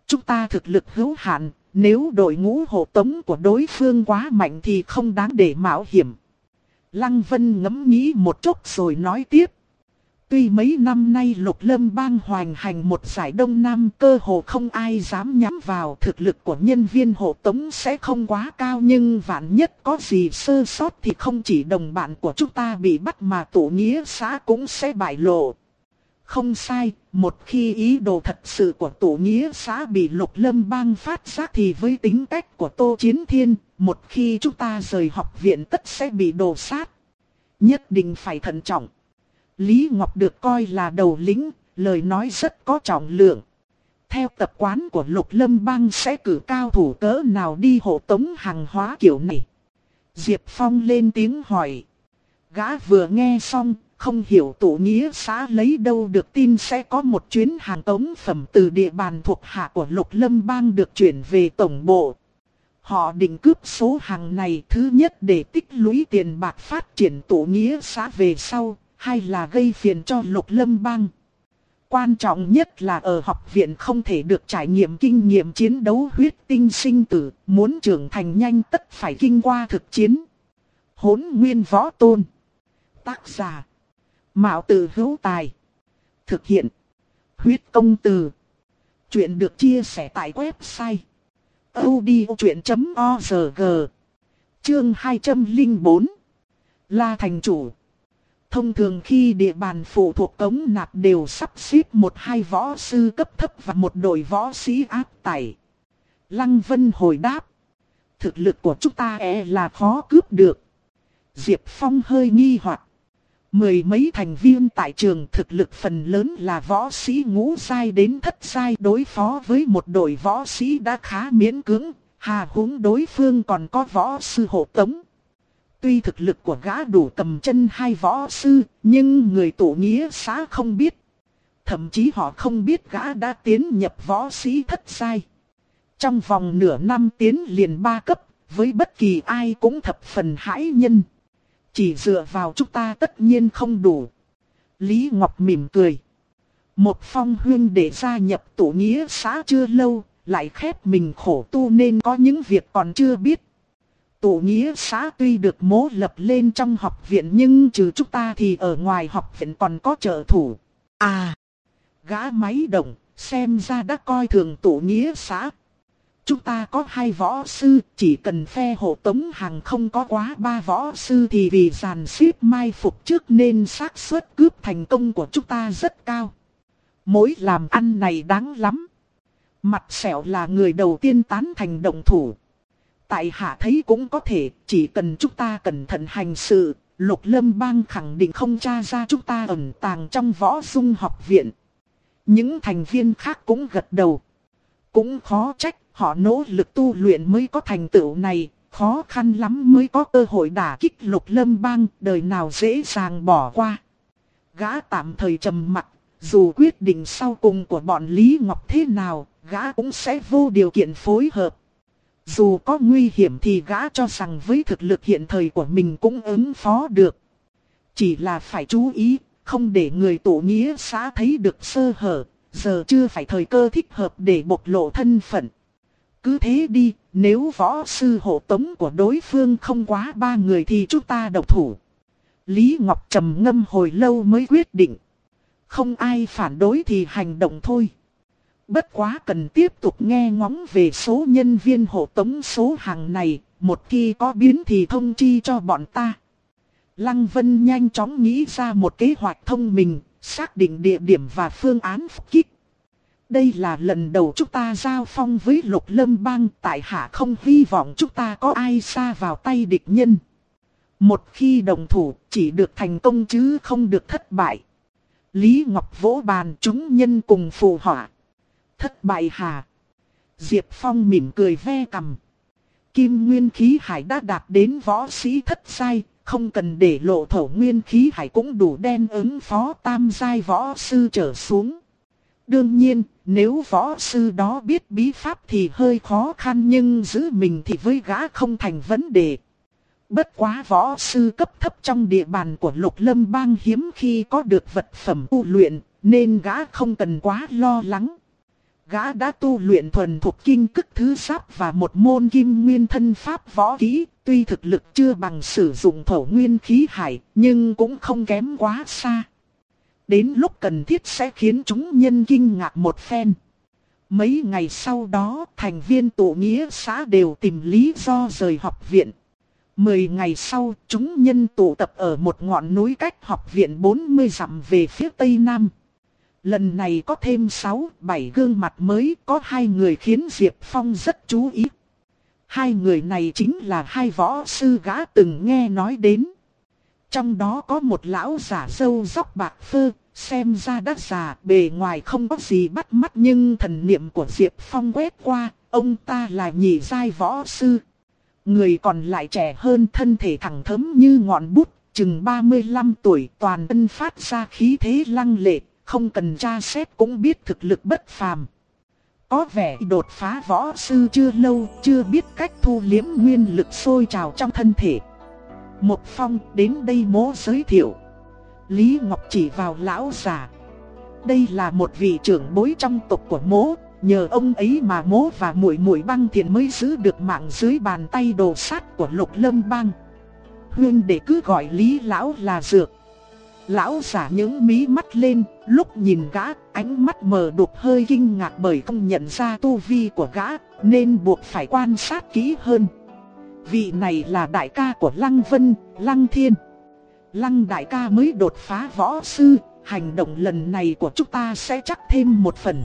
Chúng ta thực lực hữu hạn, nếu đội ngũ hộ tống của đối phương quá mạnh thì không đáng để mạo hiểm. Lăng Vân ngẫm nghĩ một chút rồi nói tiếp. Tuy mấy năm nay lục lâm bang hoành hành một giải đông nam cơ hồ không ai dám nhắm vào thực lực của nhân viên hộ tống sẽ không quá cao nhưng vạn nhất có gì sơ sót thì không chỉ đồng bạn của chúng ta bị bắt mà tổ nghĩa xã cũng sẽ bại lộ. Không sai, một khi ý đồ thật sự của tổ nghĩa xã bị lục lâm bang phát giác thì với tính cách của Tô Chiến Thiên, một khi chúng ta rời học viện tất sẽ bị đổ sát. Nhất định phải thận trọng. Lý Ngọc được coi là đầu lính, lời nói rất có trọng lượng. Theo tập quán của Lục Lâm Bang sẽ cử cao thủ cỡ nào đi hộ tống hàng hóa kiểu này. Diệp Phong lên tiếng hỏi. Gã vừa nghe xong, không hiểu tổ nghĩa xã lấy đâu được tin sẽ có một chuyến hàng tống phẩm từ địa bàn thuộc hạ của Lục Lâm Bang được chuyển về tổng bộ. Họ định cướp số hàng này thứ nhất để tích lũy tiền bạc phát triển tổ nghĩa xã về sau, hay là gây phiền cho lục lâm bang. Quan trọng nhất là ở học viện không thể được trải nghiệm kinh nghiệm chiến đấu huyết tinh sinh tử, muốn trưởng thành nhanh tất phải kinh qua thực chiến. Hốn nguyên võ tôn. Tác giả. Mạo tử hữu tài. Thực hiện. Huyết công từ. Chuyện được chia sẻ tại website. odchuyện.org Chương 204 La thành chủ Thông thường khi địa bàn phụ thuộc cống nạp đều sắp xếp một hai võ sư cấp thấp và một đội võ sĩ áp tải. Lăng Vân hồi đáp. Thực lực của chúng ta e là khó cướp được. Diệp Phong hơi nghi hoặc. Mười mấy thành viên tại trường thực lực phần lớn là võ sĩ ngũ sai đến thất sai đối phó với một đội võ sĩ đã khá miễn cưỡng, hà húng đối phương còn có võ sư hộ tống. Tuy thực lực của gã đủ tầm chân hai võ sư, nhưng người tổ nghĩa xã không biết. thậm chí họ không biết gã đã tiến nhập võ sĩ thất sai. Trong vòng nửa năm tiến liền ba cấp, với bất kỳ ai cũng thập phần hãi nhân. Chỉ dựa vào chúng ta tất nhiên không đủ. Lý Ngọc mỉm cười. Một phong huyên để gia nhập tổ nghĩa xã chưa lâu, lại khép mình khổ tu nên có những việc còn chưa biết tụ nghĩa xã tuy được mố lập lên trong học viện nhưng trừ chúng ta thì ở ngoài học viện còn có trợ thủ. À, gã máy động, xem ra đã coi thường tụ nghĩa xã. Chúng ta có hai võ sư, chỉ cần phe hộ tống hàng không có quá ba võ sư thì vì dàn xếp mai phục trước nên xác suất cướp thành công của chúng ta rất cao. Mối làm ăn này đáng lắm. Mặt sẹo là người đầu tiên tán thành động thủ. Tại hạ thấy cũng có thể, chỉ cần chúng ta cẩn thận hành sự, Lục Lâm Bang khẳng định không tra ra chúng ta ẩn tàng trong võ dung học viện. Những thành viên khác cũng gật đầu. Cũng khó trách, họ nỗ lực tu luyện mới có thành tựu này, khó khăn lắm mới có cơ hội đả kích Lục Lâm Bang, đời nào dễ dàng bỏ qua. Gã tạm thời trầm mặt, dù quyết định sau cùng của bọn Lý Ngọc thế nào, gã cũng sẽ vô điều kiện phối hợp. Dù có nguy hiểm thì gã cho rằng với thực lực hiện thời của mình cũng ứng phó được. Chỉ là phải chú ý, không để người tổ nghĩa xã thấy được sơ hở, giờ chưa phải thời cơ thích hợp để bộc lộ thân phận. Cứ thế đi, nếu võ sư hộ tống của đối phương không quá ba người thì chúng ta độc thủ. Lý Ngọc trầm ngâm hồi lâu mới quyết định. Không ai phản đối thì hành động thôi. Bất quá cần tiếp tục nghe ngóng về số nhân viên hộ tống số hàng này, một khi có biến thì thông chi cho bọn ta. Lăng Vân nhanh chóng nghĩ ra một kế hoạch thông minh, xác định địa điểm và phương án phục kích. Đây là lần đầu chúng ta giao phong với lục lâm bang tại hạ không hy vọng chúng ta có ai xa vào tay địch nhân. Một khi đồng thủ chỉ được thành công chứ không được thất bại. Lý Ngọc vỗ bàn chúng nhân cùng phù họa. Thất bại hà. Diệp Phong mỉm cười ve cầm. Kim nguyên khí hải đã đạt đến võ sĩ thất sai, không cần để lộ thổ nguyên khí hải cũng đủ đen ứng phó tam giai võ sư trở xuống. Đương nhiên, nếu võ sư đó biết bí pháp thì hơi khó khăn nhưng giữ mình thì với gã không thành vấn đề. Bất quá võ sư cấp thấp trong địa bàn của lục lâm bang hiếm khi có được vật phẩm tu luyện, nên gã không cần quá lo lắng. Gã đã tu luyện thuần thuộc kinh cức thứ pháp và một môn kim nguyên thân pháp võ kỹ, tuy thực lực chưa bằng sử dụng thổ nguyên khí hải, nhưng cũng không kém quá xa. Đến lúc cần thiết sẽ khiến chúng nhân kinh ngạc một phen. Mấy ngày sau đó, thành viên tổ nghĩa xã đều tìm lý do rời học viện. Mười ngày sau, chúng nhân tụ tập ở một ngọn núi cách học viện 40 dặm về phía tây nam. Lần này có thêm 6, 7 gương mặt mới, có hai người khiến Diệp Phong rất chú ý. Hai người này chính là hai võ sư gã từng nghe nói đến. Trong đó có một lão giả dâu dóc bạc phơ, xem ra đắt già, bề ngoài không có gì bắt mắt nhưng thần niệm của Diệp Phong quét qua, ông ta là nhị giai võ sư. Người còn lại trẻ hơn thân thể thẳng thấm như ngọn bút, chừng 35 tuổi toàn thân phát ra khí thế lăng lệ, không cần tra xét cũng biết thực lực bất phàm. Có vẻ đột phá võ sư chưa lâu, chưa biết cách thu liếm nguyên lực sôi trào trong thân thể. Một phong đến đây mố giới thiệu. Lý Ngọc chỉ vào lão già. Đây là một vị trưởng bối trong tộc của mố, nhờ ông ấy mà mố và muội muội băng thiện mới giữ được mạng dưới bàn tay đồ sát của lục lâm băng. Huyên để cứ gọi Lý Lão là Dược. Lão giả những mí mắt lên, lúc nhìn gã, ánh mắt mờ đục hơi kinh ngạc bởi không nhận ra tu vi của gã, nên buộc phải quan sát kỹ hơn. Vị này là đại ca của Lăng Vân, Lăng Thiên. Lăng đại ca mới đột phá võ sư, hành động lần này của chúng ta sẽ chắc thêm một phần.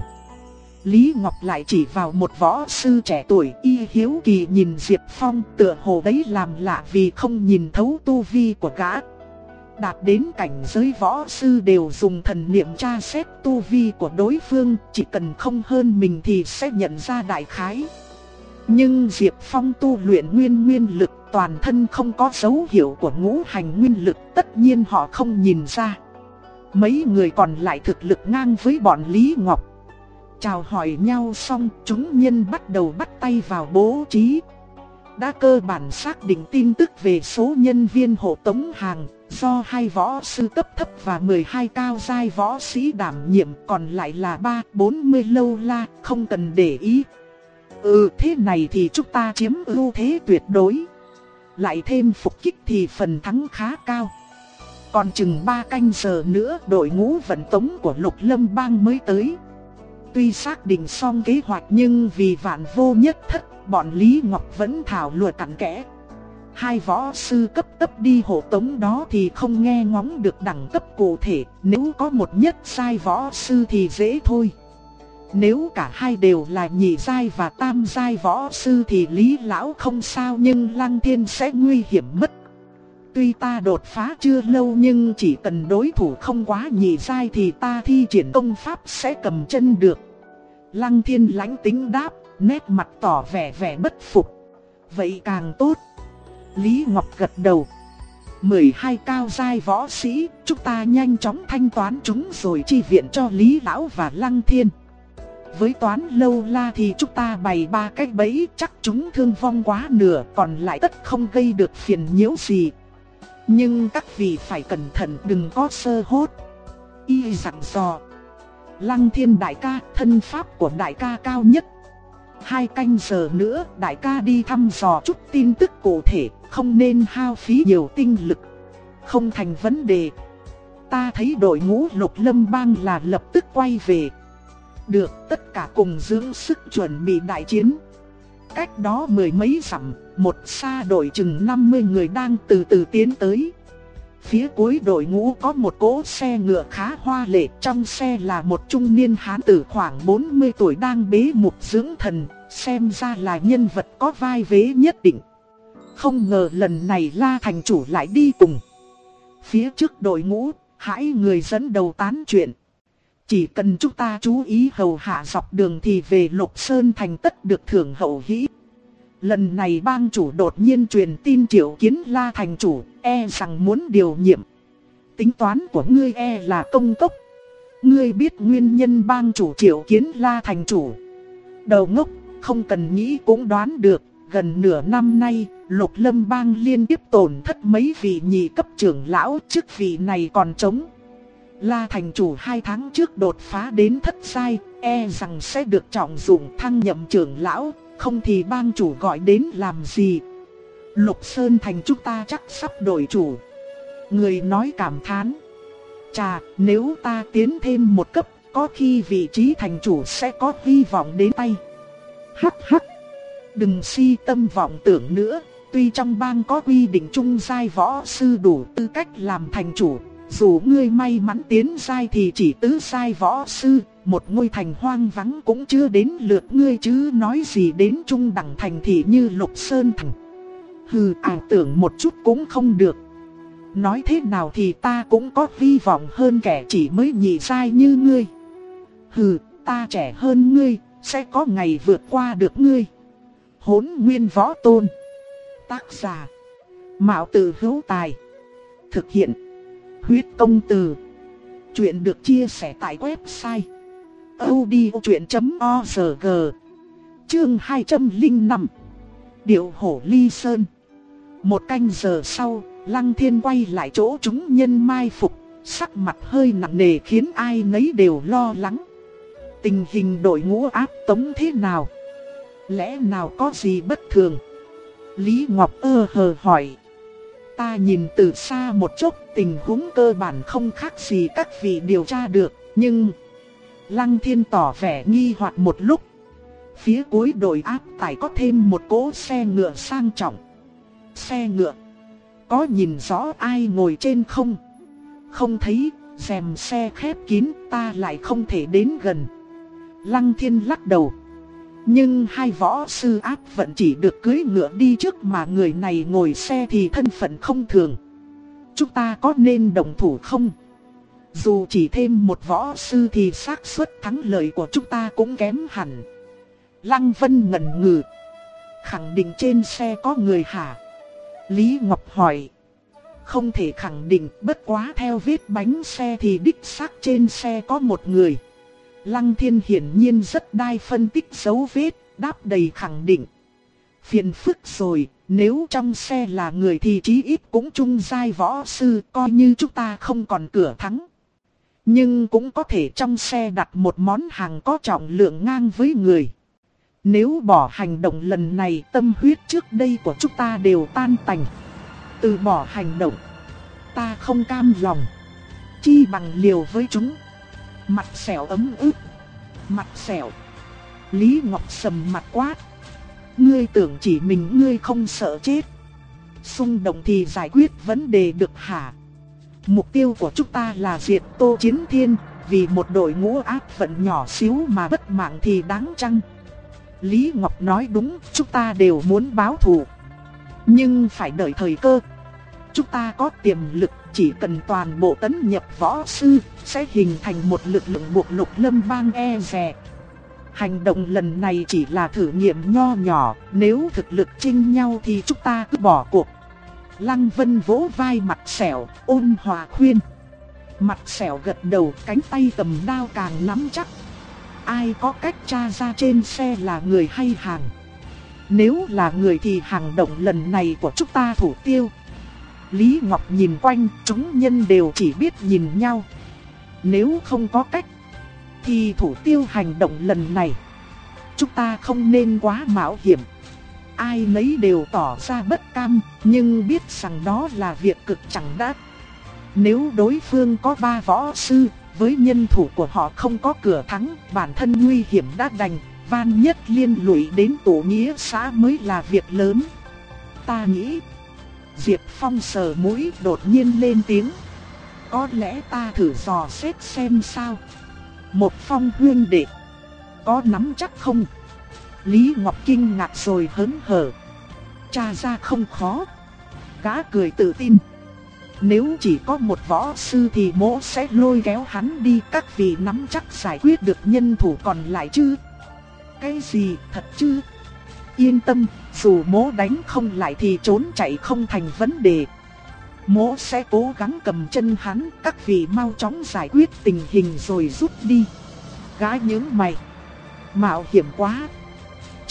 Lý Ngọc lại chỉ vào một võ sư trẻ tuổi y hiếu kỳ nhìn Diệp Phong tựa hồ đấy làm lạ vì không nhìn thấu tu vi của gã. Đạt đến cảnh giới võ sư đều dùng thần niệm tra xét tu vi của đối phương, chỉ cần không hơn mình thì sẽ nhận ra đại khái. Nhưng Diệp Phong tu luyện nguyên nguyên lực toàn thân không có dấu hiệu của ngũ hành nguyên lực, tất nhiên họ không nhìn ra. Mấy người còn lại thực lực ngang với bọn Lý Ngọc. Chào hỏi nhau xong, chúng nhân bắt đầu bắt tay vào bố trí. Đã cơ bản xác định tin tức về số nhân viên hộ tống hàng, do hai võ sư cấp thấp và 12 cao giai võ sĩ đảm nhiệm, còn lại là 3, 40 lâu la, không cần để ý. Ừ thế này thì chúng ta chiếm ưu thế tuyệt đối. Lại thêm phục kích thì phần thắng khá cao. Còn chừng 3 canh giờ nữa đội ngũ vận tống của lục lâm bang mới tới. Tuy xác định xong kế hoạch nhưng vì vạn vô nhất thất, bọn Lý Ngọc vẫn thảo luận cặn kẽ. Hai võ sư cấp tấp đi hộ tống đó thì không nghe ngóng được đẳng cấp cụ thể, nếu có một nhất sai võ sư thì dễ thôi. Nếu cả hai đều là nhị giai và tam giai võ sư thì Lý Lão không sao nhưng Lăng Thiên sẽ nguy hiểm mất. Tuy ta đột phá chưa lâu nhưng chỉ cần đối thủ không quá nhị giai thì ta thi triển công pháp sẽ cầm chân được. Lăng Thiên lãnh tính đáp, nét mặt tỏ vẻ vẻ bất phục. Vậy càng tốt. Lý Ngọc gật đầu. 12 cao giai võ sĩ, chúng ta nhanh chóng thanh toán chúng rồi chi viện cho Lý Lão và Lăng Thiên. Với toán lâu la thì chúng ta bày ba cách bẫy chắc chúng thương vong quá nửa còn lại tất không gây được phiền nhiễu gì. Nhưng các vị phải cẩn thận đừng có sơ hốt. Y dặn dò. Lăng thiên đại ca, thân pháp của đại ca cao nhất. Hai canh giờ nữa đại ca đi thăm dò chút tin tức cụ thể, không nên hao phí nhiều tinh lực. Không thành vấn đề. Ta thấy đội ngũ lục lâm bang là lập tức quay về. Được tất cả cùng dưỡng sức chuẩn bị đại chiến. Cách đó mười mấy dặm, một xa đội chừng 50 người đang từ từ tiến tới. Phía cuối đội ngũ có một cỗ xe ngựa khá hoa lệ, trong xe là một trung niên hán tử khoảng 40 tuổi đang bế mục dưỡng thần, xem ra là nhân vật có vai vế nhất định. Không ngờ lần này La Thành Chủ lại đi cùng. Phía trước đội ngũ, hãy người dẫn đầu tán chuyện. Chỉ cần chúng ta chú ý hầu hạ dọc đường thì về Lục Sơn thành tất được thưởng hậu hĩ. Lần này bang chủ đột nhiên truyền tin triệu kiến la thành chủ, e rằng muốn điều nhiệm. Tính toán của ngươi e là công cốc. Ngươi biết nguyên nhân bang chủ triệu kiến la thành chủ. Đầu ngốc, không cần nghĩ cũng đoán được, gần nửa năm nay, lục lâm bang liên tiếp tổn thất mấy vị nhị cấp trưởng lão chức vị này còn trống. La thành chủ hai tháng trước đột phá đến thất sai, e rằng sẽ được trọng dụng thăng nhậm trưởng lão, không thì bang chủ gọi đến làm gì. Lục Sơn thành chúng ta chắc sắp đổi chủ. Người nói cảm thán. Chà, nếu ta tiến thêm một cấp, có khi vị trí thành chủ sẽ có hy vọng đến tay. Hắc hắc. Đừng si tâm vọng tưởng nữa, tuy trong bang có quy định trung giai võ sư đủ tư cách làm thành chủ, dù ngươi may mắn tiến giai thì chỉ tứ giai võ sư, một ngôi thành hoang vắng cũng chưa đến lượt ngươi chứ nói gì đến trung đẳng thành thị như Lục Sơn Thành. Hừ, ảo tưởng một chút cũng không được. Nói thế nào thì ta cũng có hy vọng hơn kẻ chỉ mới nhị sai như ngươi. Hừ, ta trẻ hơn ngươi, sẽ có ngày vượt qua được ngươi. Hốn nguyên võ tôn. Tác giả. Mạo tử hữu tài. Thực hiện. Huyết công từ. Chuyện được chia sẻ tại website audiochuyện.org Chương 205 Điệu hổ ly sơn Một canh giờ sau, Lăng Thiên quay lại chỗ chúng nhân mai phục, sắc mặt hơi nặng nề khiến ai nấy đều lo lắng. Tình hình đội ngũ áp tống thế nào? Lẽ nào có gì bất thường? Lý Ngọc ơ hờ hỏi. Ta nhìn từ xa một chút tình huống cơ bản không khác gì các vị điều tra được, nhưng... Lăng thiên tỏ vẻ nghi hoặc một lúc. Phía cuối đội áp tải có thêm một cỗ xe ngựa sang trọng. Xe ngựa. Có nhìn rõ ai ngồi trên không? Không thấy, rèm xe khép kín ta lại không thể đến gần. Lăng thiên lắc đầu. Nhưng hai võ sư áp vẫn chỉ được cưới ngựa đi trước mà người này ngồi xe thì thân phận không thường. Chúng ta có nên đồng thủ không? Dù chỉ thêm một võ sư thì xác suất thắng lợi của chúng ta cũng kém hẳn. Lăng Vân ngẩn ngừ. Khẳng định trên xe có người hả? Lý Ngọc hỏi. không thể khẳng định, bất quá theo vết bánh xe thì đích xác trên xe có một người. Lăng thiên hiển nhiên rất đai phân tích dấu vết, đáp đầy khẳng định. Phiền phức rồi, nếu trong xe là người thì chí ít cũng chung giai võ sư, coi như chúng ta không còn cửa thắng. Nhưng cũng có thể trong xe đặt một món hàng có trọng lượng ngang với người. Nếu bỏ hành động lần này, tâm huyết trước đây của chúng ta đều tan tành. Từ bỏ hành động. Ta không cam lòng. Chi bằng liều với chúng. Mặt xẻo ấm ức. Mặt xẻo. Lý Ngọc sầm mặt quát. Ngươi tưởng chỉ mình ngươi không sợ chết. Xung động thì giải quyết vấn đề được hả? Mục tiêu của chúng ta là diệt Tô Chiến Thiên, vì một đội ngũ áp vận nhỏ xíu mà bất mạng thì đáng chăng? Lý Ngọc nói đúng, chúng ta đều muốn báo thù. Nhưng phải đợi thời cơ. Chúng ta có tiềm lực, chỉ cần toàn bộ tấn nhập võ sư, sẽ hình thành một lực lượng buộc lục lâm bang e rè. Hành động lần này chỉ là thử nghiệm nho nhỏ, nếu thực lực chênh nhau thì chúng ta cứ bỏ cuộc. Lăng Vân vỗ vai mặt sẹo, ôn hòa khuyên. Mặt sẹo gật đầu, cánh tay cầm đao càng nắm chắc. Ai có cách tra ra trên xe là người hay hàng. Nếu là người thì hàng động lần này của chúng ta thủ tiêu. Lý Ngọc nhìn quanh, chúng nhân đều chỉ biết nhìn nhau. Nếu không có cách, thì thủ tiêu hành động lần này. Chúng ta không nên quá mạo hiểm. Ai nấy đều tỏ ra bất cam, nhưng biết rằng đó là việc cực chẳng đắt. Nếu đối phương có ba võ sư, với nhân thủ của họ không có cửa thắng, bản thân nguy hiểm đã đành, van nhất liên lụy đến tổ nghĩa xã mới là việc lớn. Ta nghĩ, Diệp Phong sờ mũi đột nhiên lên tiếng. Có lẽ ta thử dò xét xem sao. Một phong huyên đệ, có nắm chắc không? Lý Ngọc kinh ngạc rồi hớn hở. Cha ra không khó. Cá cười tự tin. Nếu chỉ có một võ sư thì mỗ sẽ lôi kéo hắn đi các vị nắm chắc giải quyết được nhân thủ còn lại chứ. Cái gì thật chứ? Yên tâm, dù mỗ đánh không lại thì trốn chạy không thành vấn đề. Mỗ sẽ cố gắng cầm chân hắn, các vị mau chóng giải quyết tình hình rồi rút đi. Gái nhớ mày. Mạo hiểm quá.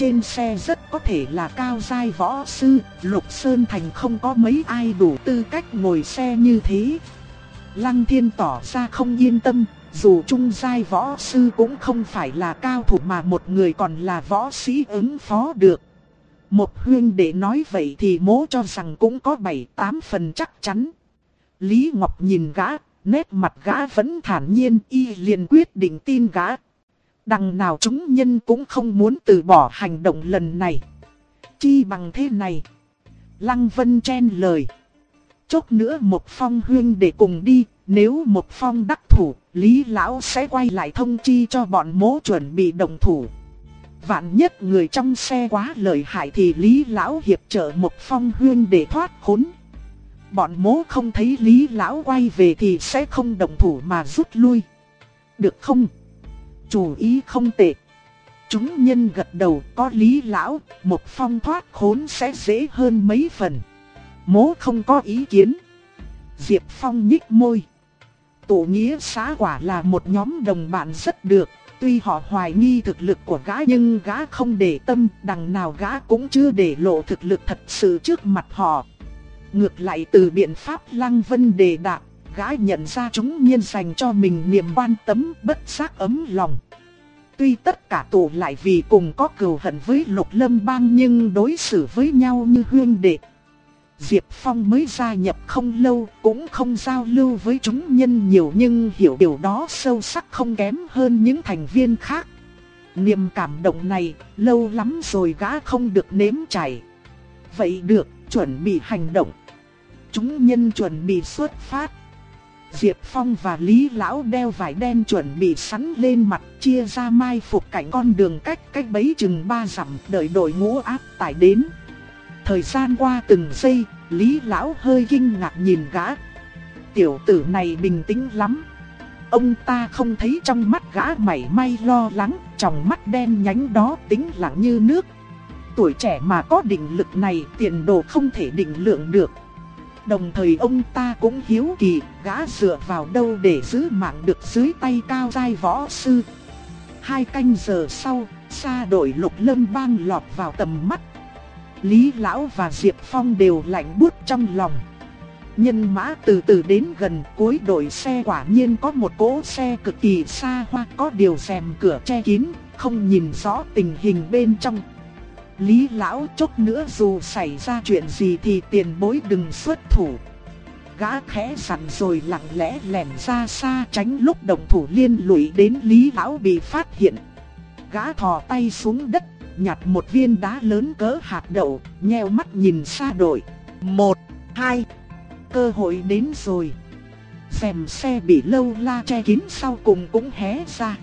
Trên xe rất có thể là cao giai võ sư, Lục Sơn Thành không có mấy ai đủ tư cách ngồi xe như thế. Lăng Thiên tỏ ra không yên tâm, dù trung giai võ sư cũng không phải là cao thủ mà một người còn là võ sĩ ứng phó được. Một huyên để nói vậy thì mố cho rằng cũng có 7-8 phần chắc chắn. Lý Ngọc nhìn gã, nét mặt gã vẫn thản nhiên y liền quyết định tin gã. Đằng nào chúng nhân cũng không muốn từ bỏ hành động lần này. Chi bằng thế này. Lăng Vân chen lời. Chốc nữa một phong huyên để cùng đi, nếu một phong đắc thủ, Lý Lão sẽ quay lại thông chi cho bọn mố chuẩn bị đồng thủ. Vạn nhất người trong xe quá lợi hại thì Lý Lão hiệp trợ một phong huyên để thoát khốn. Bọn mố không thấy Lý Lão quay về thì sẽ không đồng thủ mà rút lui. Được không? Chủ ý không tệ. Chúng nhân gật đầu có Lý Lão, một phong thoát khốn sẽ dễ hơn mấy phần. Mố không có ý kiến. Diệp Phong nhích môi. Tổ nghĩa xá quả là một nhóm đồng bạn rất được, tuy họ hoài nghi thực lực của gã nhưng gã không để tâm, đằng nào gã cũng chưa để lộ thực lực thật sự trước mặt họ. Ngược lại từ biện pháp Lăng Vân đề đạt, gã nhận ra chúng nhiên dành cho mình niềm quan tâm bất giác ấm lòng. Tuy tất cả tụ lại vì cùng có cừu hận với lục lâm bang nhưng đối xử với nhau như huyên đệ. Diệp Phong mới gia nhập không lâu cũng không giao lưu với chúng nhân nhiều nhưng hiểu điều đó sâu sắc không kém hơn những thành viên khác. Niềm cảm động này lâu lắm rồi gã không được nếm trải. Vậy được, chuẩn bị hành động. Chúng nhân chuẩn bị xuất phát. Diệp Phong và Lý Lão đeo vải đen chuẩn bị sắn lên mặt chia ra mai phục cảnh con đường cách cách bấy chừng ba dặm đợi đội ngũ áp tải đến. Thời gian qua từng giây, Lý Lão hơi kinh ngạc nhìn gã. Tiểu tử này bình tĩnh lắm. Ông ta không thấy trong mắt gã mảy may lo lắng, trong mắt đen nhánh đó tính lặng như nước. Tuổi trẻ mà có định lực này tiền đồ không thể định lượng được. Đồng thời ông ta cũng hiếu kỳ, gã dựa vào đâu để giữ mạng được dưới tay cao giai võ sư. Hai canh giờ sau, xa đội lục lâm bang lọt vào tầm mắt. Lý Lão và Diệp Phong đều lạnh buốt trong lòng. Nhân mã từ từ đến gần cuối đội xe quả nhiên có một cỗ xe cực kỳ xa hoa có điều rèm cửa che kín, không nhìn rõ tình hình bên trong. Lý lão chốc nữa dù xảy ra chuyện gì thì tiền bối đừng xuất thủ. Gã khẽ sẵn rồi lặng lẽ lẻn ra xa tránh lúc đồng thủ liên lụy đến Lý lão bị phát hiện. Gã thò tay xuống đất, nhặt một viên đá lớn cỡ hạt đậu, nheo mắt nhìn xa đội. Một, hai, cơ hội đến rồi. Xèm xe bị lâu la che kín sau cùng cũng hé ra.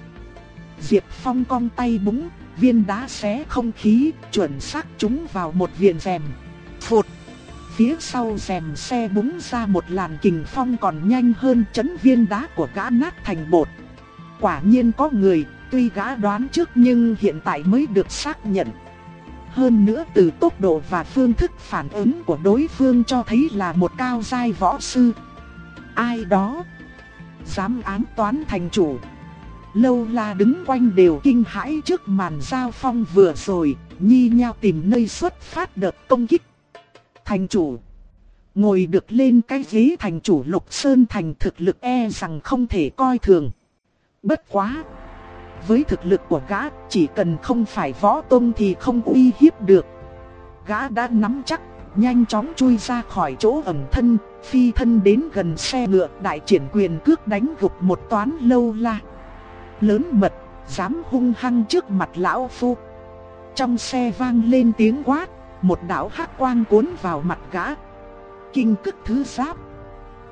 Diệp Phong cong tay búng, viên đá xé không khí, chuẩn xác trúng vào một viền rèm. Phụt! Phía sau rèm xe búng ra một làn kình phong còn nhanh hơn chấn viên đá của gã nát thành bột. Quả nhiên có người, tuy gã đoán trước nhưng hiện tại mới được xác nhận. Hơn nữa từ tốc độ và phương thức phản ứng của đối phương cho thấy là một cao giai võ sư. Ai đó? Dám ám toán thành chủ. Lâu la đứng quanh đều kinh hãi trước màn giao phong vừa rồi, nhi nhau tìm nơi xuất phát đợt công kích. Thành chủ Ngồi được lên cái ghế thành chủ lục sơn thành thực lực e rằng không thể coi thường. Bất quá! Với thực lực của gã, chỉ cần không phải võ tôn thì không uy hiếp được. Gã đã nắm chắc, nhanh chóng chui ra khỏi chỗ ẩn thân, phi thân đến gần xe ngựa đại triển quyền cước đánh gục một toán lâu la lớn mật, dám hung hăng trước mặt lão phu. Trong xe vang lên tiếng quát, một đạo hắc quang cuốn vào mặt gã. Kinh cức thứ giáp.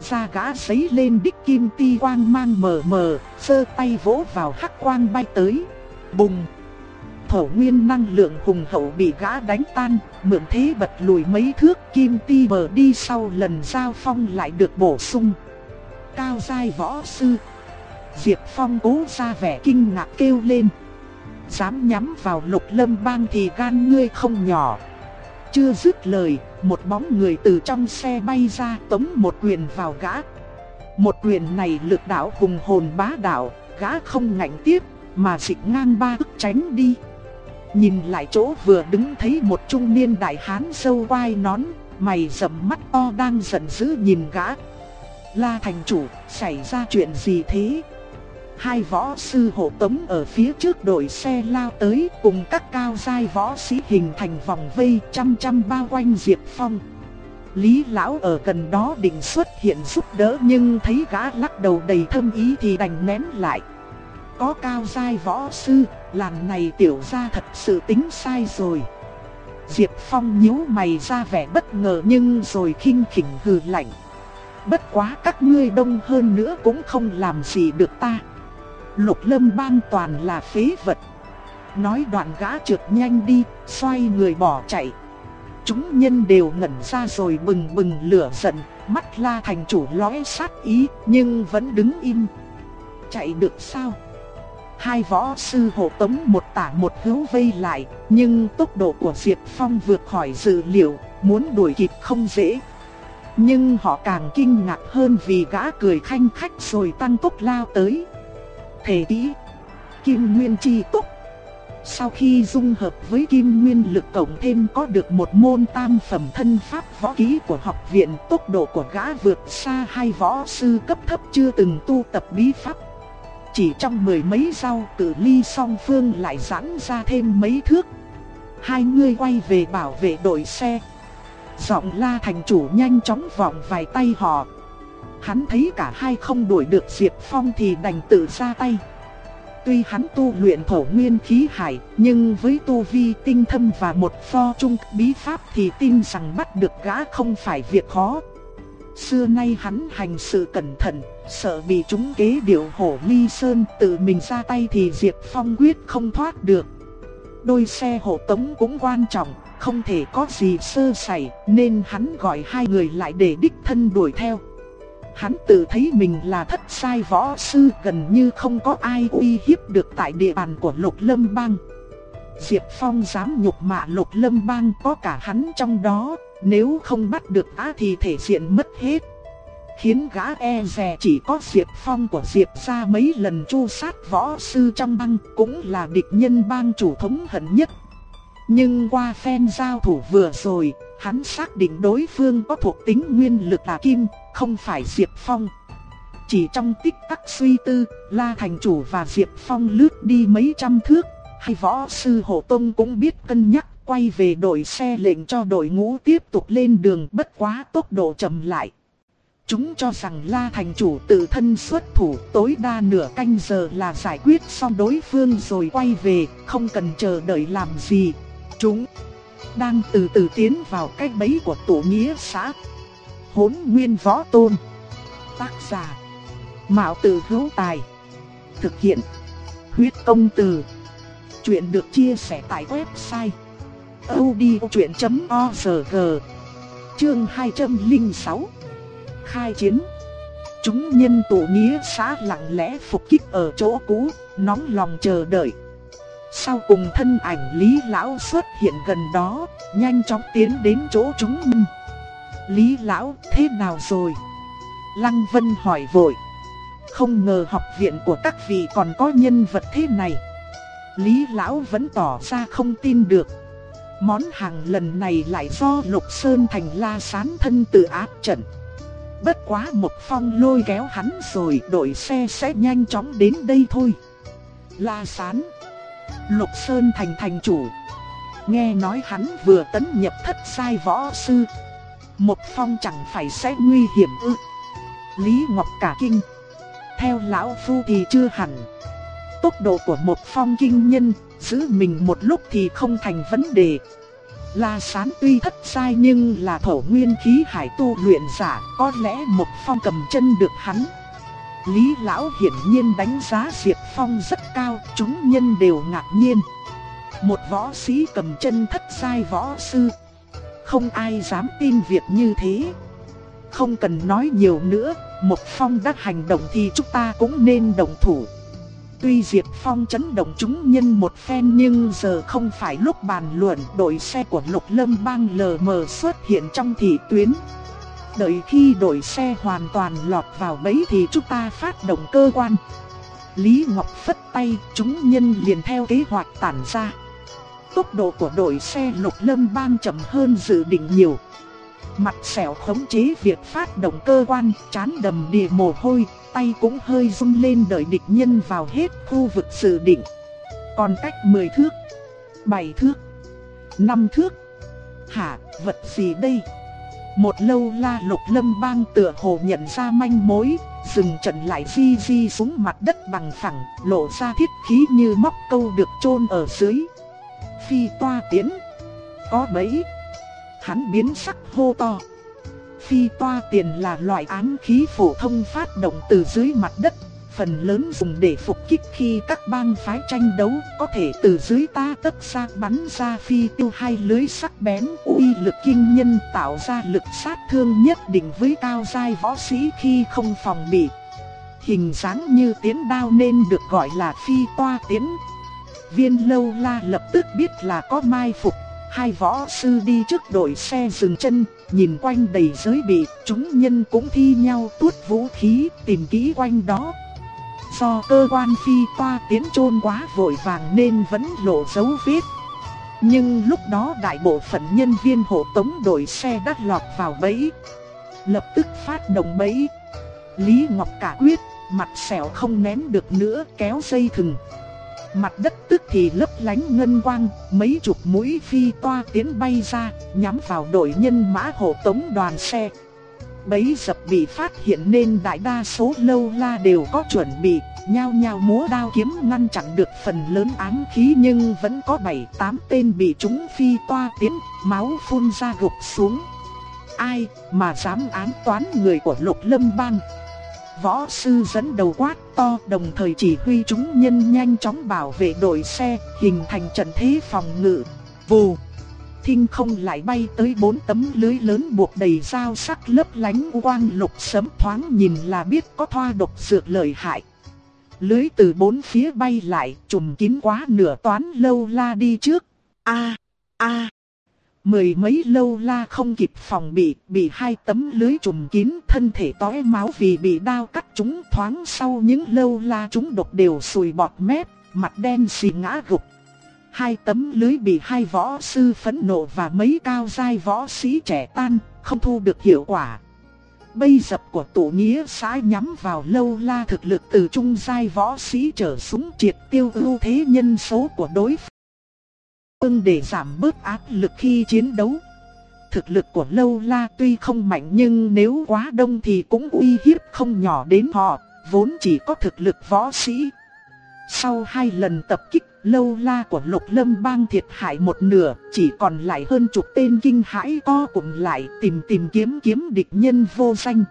Da gã sấy lên đích kim ti quang mang mờ mờ, sơ tay vỗ vào hắc quang bay tới. Bùng! Thổ nguyên năng lượng hùng hậu bị gã đánh tan, mượn thế bật lùi mấy thước kim ti bờ đi sau lần giao phong lại được bổ sung. Cao giai võ sư Diệp Phong cố ra vẻ kinh ngạc kêu lên. Dám nhắm vào lục lâm bang thì gan ngươi không nhỏ. Chưa dứt lời, một bóng người từ trong xe bay ra tống một quyền vào gã. Một quyền này lực đạo hùng hồn bá đạo, gã không ngạnh tiếp, mà dịch ngang ba ức tránh đi. Nhìn lại chỗ vừa đứng thấy một trung niên đại hán sâu quai nón, mày rậm mắt to đang giận dữ nhìn gã. La thành chủ, xảy ra chuyện gì thế? Hai võ sư hộ tống ở phía trước đội xe lao tới cùng các cao giai võ sĩ hình thành vòng vây chăm chăm bao quanh Diệp Phong. Lý lão ở gần đó định xuất hiện giúp đỡ nhưng thấy gã lắc đầu đầy thâm ý thì đành nén lại. Có cao giai võ sư, làn này tiểu gia thật sự tính sai rồi. Diệp Phong nhíu mày ra vẻ bất ngờ nhưng rồi khinh khỉnh hừ lạnh. Bất quá các ngươi đông hơn nữa cũng không làm gì được ta. Lục lâm bang toàn là phế vật. Nói đoạn gã trượt nhanh đi, xoay người bỏ chạy. Chúng nhân đều ngẩn ra rồi bừng bừng lửa giận, mắt la thành chủ lóe sát ý, nhưng vẫn đứng im. Chạy được sao? Hai võ sư hộ tống một tả một hữu vây lại, nhưng tốc độ của Diệp Phong vượt khỏi dự liệu, muốn đuổi kịp không dễ. Nhưng họ càng kinh ngạc hơn vì gã cười khanh khách rồi tăng tốc lao tới thể kỹ. Kim Nguyên Chi Túc Sau khi dung hợp với Kim Nguyên lực cộng thêm có được một môn tam phẩm thân pháp võ kỹ của học viện, tốc độ của gã vượt xa hai võ sư cấp thấp chưa từng tu tập bí pháp. Chỉ trong mười mấy sau cử ly song phương lại giãn ra thêm mấy thước. Hai người quay về bảo vệ đội xe. Giọng la thành chủ nhanh chóng vọng vài tay họ Hắn thấy cả hai không đuổi được Diệp Phong thì đành tự ra tay. Tuy hắn tu luyện thổ nguyên khí hải, nhưng với tu vi tinh thâm và một pho trung bí pháp thì tin rằng bắt được gã không phải việc khó. Xưa nay hắn hành sự cẩn thận, sợ bị chúng kế điệu hổ ly sơn tự mình ra tay thì Diệp Phong quyết không thoát được. Đôi xe hộ tống cũng quan trọng, không thể có gì sơ sẩy nên hắn gọi hai người lại để đích thân đuổi theo. Hắn tự thấy mình là thất sai võ sư gần như không có ai uy hiếp được tại địa bàn của Lục Lâm Bang. Diệp Phong dám nhục mạ Lục Lâm Bang có cả hắn trong đó, Nếu không bắt được á thì thể diện mất hết. Khiến gã e rè chỉ có Diệp Phong của Diệp ra mấy lần chu sát võ sư trong băng cũng là địch nhân bang chủ thống hận nhất. Nhưng qua phen giao thủ vừa rồi, hắn xác định đối phương có thuộc tính nguyên lực là kim, không phải Diệp Phong. Chỉ trong tích tắc suy tư, La Thành Chủ và Diệp Phong lướt đi mấy trăm thước, hay võ sư Hộ Tông cũng biết cân nhắc quay về đội xe lệnh cho đội ngũ tiếp tục lên đường bất quá tốc độ chậm lại. Chúng cho rằng La Thành Chủ tự thân xuất thủ tối đa nửa canh giờ là giải quyết xong đối phương rồi quay về, không cần chờ đợi làm gì. Chúng đang từ từ tiến vào cái bẫy của tổ nghĩa xã. Hốn nguyên võ tôn. Tác giả. Mạo tử hữu tài. Thực hiện. Huyết công từ. Chuyện được chia sẻ tại website. odchuyện.org Chương 206 Khai chiến Chúng nhân tổ nghĩa xã lặng lẽ phục kích ở chỗ cũ, nóng lòng chờ đợi. Sau cùng thân ảnh Lý Lão xuất hiện gần đó, nhanh chóng tiến đến chỗ chúng. Lý Lão, thế nào rồi? Lăng Vân hỏi vội. Không ngờ học viện của các vị còn có nhân vật thế này. Lý Lão vẫn tỏ ra không tin được. Món hàng lần này lại do Lục Sơn Thành la sán thân tự áp trận. Bất quá một phong lôi kéo hắn rồi đội xe sẽ nhanh chóng đến đây thôi. La sán. Lục Sơn Thành thành chủ. Nghe nói hắn vừa tấn nhập thất sai võ sư. Một phong chẳng phải sẽ nguy hiểm ư. Lý Ngọc cả kinh. Theo lão phu thì chưa hẳn. Tốc độ của một phong kinh nhân, giữ mình một lúc thì không thành vấn đề. La Sán tuy thất sai nhưng là thổ nguyên khí hải tu luyện giả, có lẽ một phong cầm chân được hắn. Lý Lão hiển nhiên đánh giá Diệp Phong rất cao, chúng nhân đều ngạc nhiên. Một võ sĩ cầm chân thất sai võ sư. Không ai dám tin việc như thế. Không cần nói nhiều nữa, một phong đã hành động thì chúng ta cũng nên đồng thủ. Tuy Diệp Phong chấn động chúng nhân một phen nhưng giờ không phải lúc bàn luận đội xe của Lục Lâm bang lờ mờ xuất hiện trong thị tuyến. Đợi khi đội xe hoàn toàn lọt vào bẫy thì chúng ta phát động cơ quan. Lý Ngọc phất tay, chúng nhân liền theo kế hoạch tản ra. Tốc độ của đội xe Lục Lâm bang chậm hơn dự định nhiều. Mặt sẹo khống chế việc phát động cơ quan, chán đầm đìa mồ hôi, tay cũng hơi run lên đợi địch nhân vào hết khu vực dự định. Còn cách 10 thước, 7 thước, 5 thước. Hả, vật gì đây? Một lâu la lục lâm bang tựa hồ nhận ra manh mối, dừng trận lại di di xuống mặt đất bằng phẳng, lộ ra thiết khí như móc câu được chôn ở dưới. Phi toa tiến, có bẫy. Hắn biến sắc hô to. Phi toa tiền là loại ám khí phổ thông phát động từ dưới mặt đất, phần lớn dùng để phục kích khi các bang phái tranh đấu, có thể từ dưới ta tất xa bắn ra phi tiêu hai lưới sắc bén, uy lực kinh nhân tạo ra lực sát thương nhất định với cao giai võ sĩ khi không phòng bị. Hình dáng như tiến đao nên được gọi là phi toa tiến. Viên lâu la lập tức biết là có mai phục Hai võ sư đi trước đội xe dừng chân, nhìn quanh đầy giới bị, chúng nhân cũng thi nhau tuốt vũ khí, tìm kỹ quanh đó. Do cơ quan phi toa tiến chôn quá vội vàng nên vẫn lộ dấu vết. Nhưng lúc đó đại bộ phận nhân viên hộ tống đội xe đã lọt vào bẫy. Lập tức phát động bẫy. Lý Ngọc cả quyết, mặt xẻo không nén được nữa kéo dây thừng. Mặt đất tức thì lấp lánh ngân quang, mấy chục mũi phi toa tiến bay ra, nhắm vào đội nhân mã hộ tống đoàn xe. Bấy dập bị phát hiện nên đại đa số lâu la đều có chuẩn bị, nhao nhao múa đao kiếm ngăn chặn được phần lớn ám khí nhưng vẫn có 7-8 tên bị chúng phi toa tiến, máu phun ra gục xuống. Ai mà dám án toán người của lục lâm bang? Võ sư dẫn đầu quát to đồng thời chỉ huy chúng nhân nhanh chóng bảo vệ đội xe, hình thành trận thế phòng ngự. Vù! Thinh không lại bay tới bốn tấm lưới lớn buộc đầy dao sắc lấp lánh quang lục sấm thoáng nhìn là biết có thoa độc dược lợi hại. Lưới từ bốn phía bay lại, trùm kín quá nửa toán lâu la đi trước. A a Mười mấy lâu la không kịp phòng bị, bị hai tấm lưới trùm kín thân thể tói máu vì bị đao cắt chúng thoáng sau những lâu la chúng độc đều sùi bọt mép, mặt đen xì ngã gục. Hai tấm lưới bị hai võ sư phẫn nộ và mấy cao giai võ sĩ trẻ tan, không thu được hiệu quả. Bây dập của tổ nghĩa xã nhắm vào lâu la thực lực từ trung giai võ sĩ trở xuống triệt tiêu ưu thế nhân số của đối phương để giảm bớt áp lực khi chiến đấu. Thực lực của lâu la tuy không mạnh nhưng nếu quá đông thì cũng uy hiếp không nhỏ đến họ, vốn chỉ có thực lực võ sĩ. Sau hai lần tập kích, lâu la của lục lâm bang thiệt hại một nửa, chỉ còn lại hơn chục tên kinh hãi co cùng lại tìm tìm kiếm kiếm địch nhân vô danh.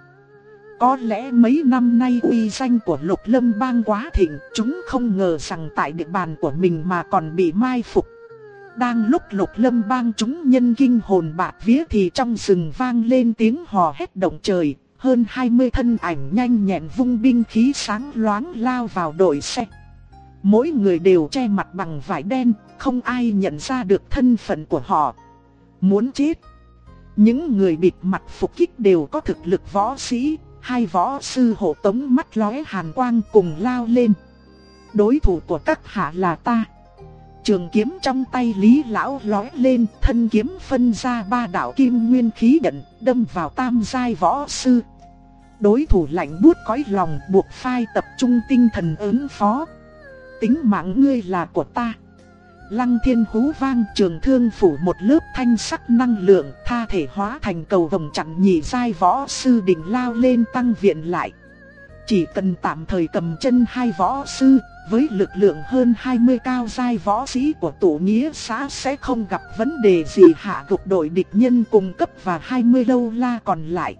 Có lẽ mấy năm nay uy danh của lục lâm bang quá thịnh, chúng không ngờ rằng tại địa bàn của mình mà còn bị mai phục. Đang lúc lục lâm bang chúng nhân kinh hồn bạc vía thì trong rừng vang lên tiếng hò hét động trời, hơn 20 thân ảnh nhanh nhẹn vung binh khí sáng loáng lao vào đội xe. Mỗi người đều che mặt bằng vải đen, không ai nhận ra được thân phận của họ. Muốn chết. Những người bịt mặt phục kích đều có thực lực võ sĩ, hai võ sư hộ tống mắt lóe hàn quang cùng lao lên. Đối thủ của các hạ là ta. Trường kiếm trong tay Lý Lão lói lên, thân kiếm phân ra ba đạo kim nguyên khí nhận, đâm vào tam giai võ sư. Đối thủ lạnh buốt cõi lòng buộc phai tập trung tinh thần ứng phó tính mạng ngươi là của ta. Lăng thiên hú vang trường thương phủ một lớp thanh sắc năng lượng tha thể hóa thành cầu vòng chặn nhị giai võ sư đỉnh lao lên tăng viện lại. Chỉ cần tạm thời cầm chân hai võ sư, với lực lượng hơn 20 cao giai võ sĩ của tổ nghĩa xã sẽ không gặp vấn đề gì hạ gục đội địch nhân cung cấp và 20 lâu la còn lại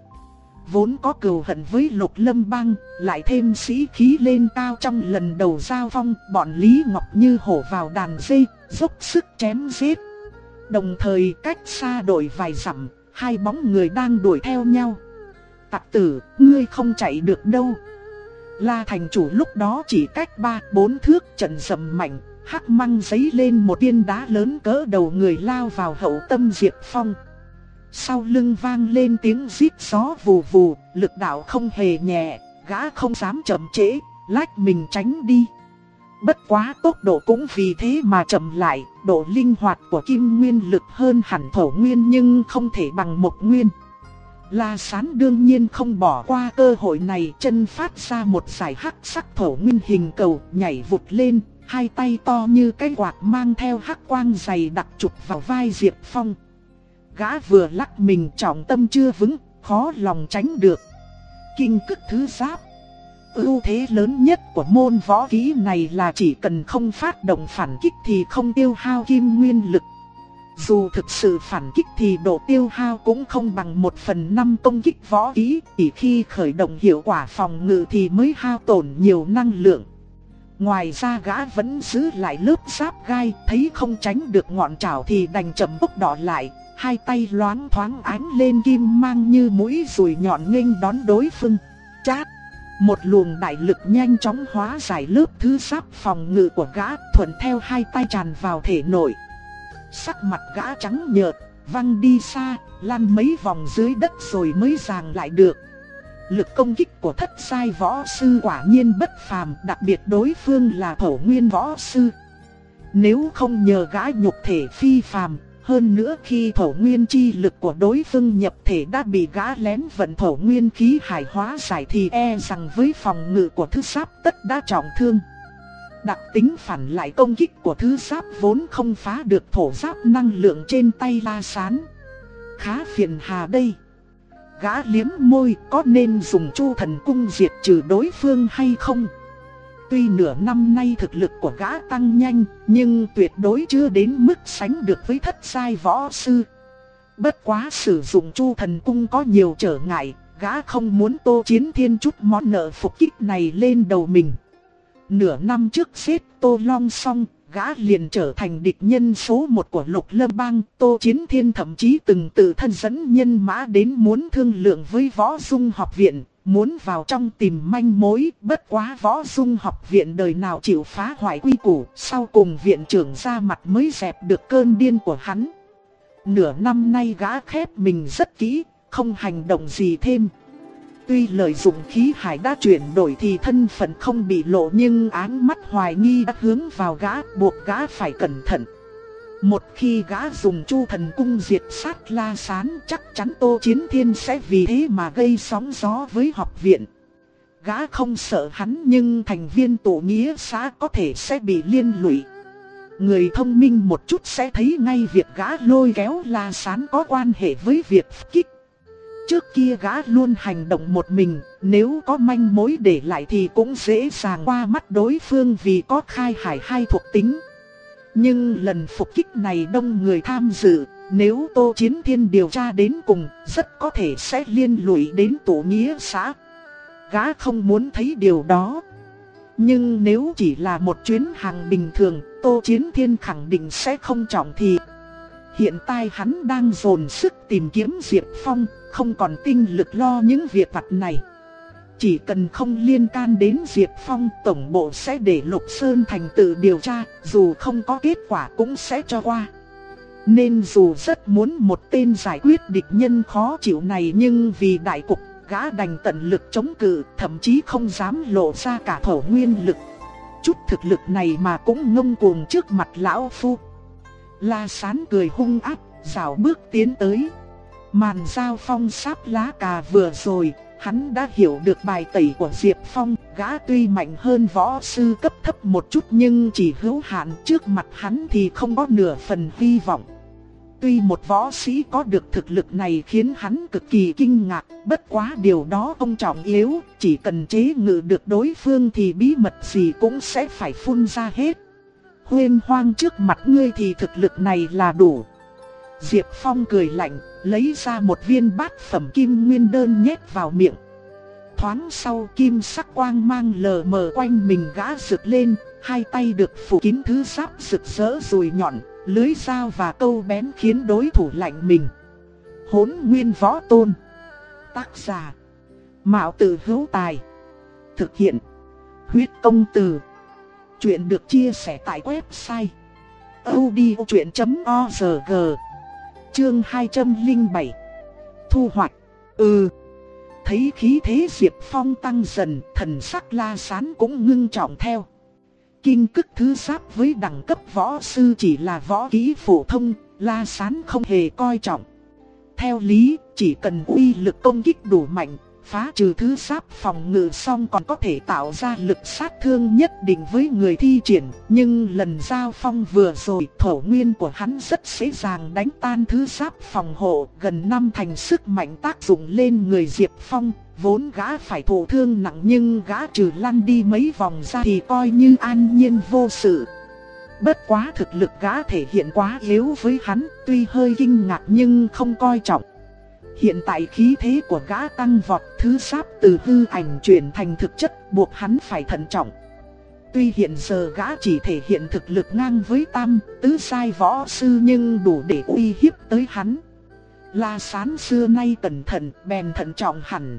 vốn có cừu hận với lục lâm bang, lại thêm sĩ khí lên cao trong lần đầu giao phong, bọn Lý Ngọc như hổ vào đàn dây, dốc sức chém giết. Đồng thời cách xa đội vài dặm, hai bóng người đang đuổi theo nhau. Tặc tử, ngươi không chạy được đâu. La thành chủ lúc đó chỉ cách ba bốn thước trận sầm mạnh, hắc măng giấy lên một viên đá lớn cỡ đầu người lao vào hậu tâm Diệp Phong. Sau lưng vang lên tiếng rít gió vù vù, lực đạo không hề nhẹ, gã không dám chậm trễ, lách mình tránh đi. Bất quá tốc độ cũng vì thế mà chậm lại, độ linh hoạt của kim nguyên lực hơn hẳn thổ nguyên nhưng không thể bằng một nguyên. La sán đương nhiên không bỏ qua cơ hội này chân phát ra một giải hắc sắc thổ nguyên hình cầu nhảy vụt lên, hai tay to như cái quạt mang theo hắc quang dày đặc chụp vào vai Diệp Phong gã vừa lắc mình trọng tâm chưa vững, khó lòng tránh được. Kinh cức thứ giáp Ưu thế lớn nhất của môn võ kỹ này là chỉ cần không phát động phản kích thì không tiêu hao kim nguyên lực. Dù thực sự phản kích thì độ tiêu hao cũng không bằng một phần năm công kích võ kỹ, chỉ khi khởi động hiệu quả phòng ngự thì mới hao tổn nhiều năng lượng. Ngoài ra gã vẫn giữ lại lớp giáp gai, thấy không tránh được ngọn trảo thì đành chậm bốc đỏ lại, hai tay loáng thoáng ánh lên kim mang như mũi rùi nhọn nghênh đón đối phương. Chát! Một luồng đại lực nhanh chóng hóa giải lớp thứ giáp phòng ngự của gã thuận theo hai tay tràn vào thể nội. Sắc mặt gã trắng nhợt, văng đi xa, lăn mấy vòng dưới đất rồi mới giàng lại được. Lực công kích của thất sai võ sư quả nhiên bất phàm, đặc biệt đối phương là thổ nguyên võ sư. Nếu không nhờ gã nhục thể phi phàm, hơn nữa khi thổ nguyên chi lực của đối phương nhập thể đã bị gã lén vận thổ nguyên khí hải hóa giải thì e rằng với phòng ngự của thứ sáp tất đã trọng thương. Đặc tính phản lại công kích của thứ giáp vốn không phá được thổ giáp năng lượng trên tay la sán. Khá phiền hà đây. Gã liếm môi có nên dùng chu thần cung diệt trừ đối phương hay không? Tuy nửa năm nay thực lực của gã tăng nhanh, nhưng tuyệt đối chưa đến mức sánh được với thất sai võ sư. Bất quá sử dụng chu thần cung có nhiều trở ngại, gã không muốn tô chiến thiên chút món nợ phục kích này lên đầu mình. Nửa năm trước xếp tô long xong, gã liền trở thành địch nhân số một của lục lâm bang. Tô chiến thiên thậm chí từng tự thân dẫn nhân mã đến muốn thương lượng với võ dung học viện, muốn vào trong tìm manh mối, bất quá võ dung học viện đời nào chịu phá hoại quy củ, sau cùng viện trưởng ra mặt mới dẹp được cơn điên của hắn. nửa năm nay gã khép mình rất kỹ, không hành động gì thêm. Tuy lợi dụng khí hải đã chuyển đổi thì thân phận không bị lộ nhưng áng mắt hoài nghi đã hướng vào gã, buộc gã phải cẩn thận. Một khi gã dùng chu thần cung diệt sát la sán, chắc chắn Tô Chiến Thiên sẽ vì thế mà gây sóng gió với học viện. Gã không sợ hắn nhưng thành viên tổ nghĩa xã có thể sẽ bị liên lụy. Người thông minh một chút sẽ thấy ngay việc gã lôi kéo la sán có quan hệ với việc kích. Trước kia gã luôn hành động một mình, nếu có manh mối để lại thì cũng dễ dàng qua mắt đối phương vì có khai hải hai thuộc tính. Nhưng lần phục kích này đông người tham dự, nếu Tô Chiến Thiên điều tra đến cùng, rất có thể sẽ liên lụy đến tổ nghĩa xã. Gã không muốn thấy điều đó. Nhưng nếu chỉ là một chuyến hàng bình thường, Tô Chiến Thiên khẳng định sẽ không trọng thì. Hiện tại hắn đang dồn sức tìm kiếm Diệp Phong, không còn tinh lực lo những việc vặt này. Chỉ cần không liên can đến Diệp Phong tổng bộ sẽ để Lục Sơn Thành tự điều tra, dù không có kết quả cũng sẽ cho qua. Nên dù rất muốn một tên giải quyết địch nhân khó chịu này nhưng vì đại cục, gã đành tận lực chống cự, thậm chí không dám lộ ra cả thổ nguyên lực. Chút thực lực này mà cũng ngông cuồng trước mặt lão phu. La sán cười hung ác, rào bước tiến tới. Màn giao phong sáp lá cà vừa rồi, Hắn đã hiểu được bài tẩy của Diệp Phong, gã tuy mạnh hơn võ sư cấp thấp một chút nhưng chỉ hữu hạn trước mặt hắn thì không có nửa phần hy vọng. Tuy một võ sĩ có được thực lực này khiến hắn cực kỳ kinh ngạc, bất quá điều đó không trọng yếu, chỉ cần chế ngự được đối phương thì bí mật gì cũng sẽ phải phun ra hết. Huyên hoang trước mặt ngươi thì thực lực này là đủ. Diệp Phong cười lạnh, lấy ra một viên bát phẩm kim nguyên đơn nhét vào miệng. Thoáng sau kim sắc quang mang lờ mờ quanh mình gã rực lên, hai tay được phủ kín thứ giáp rực rỡ rồi nhọn, lưới dao và câu bén khiến đối thủ lạnh mình. Hốn nguyên võ tôn. Tác giả. Mạo tử hữu tài. Thực hiện. Huyết công từ. Chuyện được chia sẻ tại website. odchuyện.org Chương 207 Thu hoạch. Ừ. Thấy khí thế Diệp Phong tăng dần, Thần sắc la sán cũng ngưng trọng theo. Kinh cức thứ giáp với đẳng cấp võ sư chỉ là võ kỹ phổ thông, La sán không hề coi trọng. Theo lý, chỉ cần uy lực công kích đủ mạnh phá trừ thứ giáp phòng ngự xong còn có thể tạo ra lực sát thương nhất định với người thi triển. Nhưng lần giao phong vừa rồi thổ nguyên của hắn rất dễ dàng đánh tan thứ giáp phòng hộ gần năm thành sức mạnh tác dụng lên người Diệp Phong. Vốn gã phải thổ thương nặng nhưng gã trừ lăn đi mấy vòng ra thì coi như an nhiên vô sự. Bất quá thực lực gã thể hiện quá yếu với hắn, tuy hơi kinh ngạc nhưng không coi trọng. Hiện tại khí thế của gã tăng vọt thứ sáp từ hư ảnh chuyển thành thực chất buộc hắn phải thận trọng. Tuy hiện giờ gã chỉ thể hiện thực lực ngang với tam, tứ sai võ sư nhưng đủ để uy hiếp tới hắn. La sán xưa nay cẩn thận, bèn thận trọng hẳn.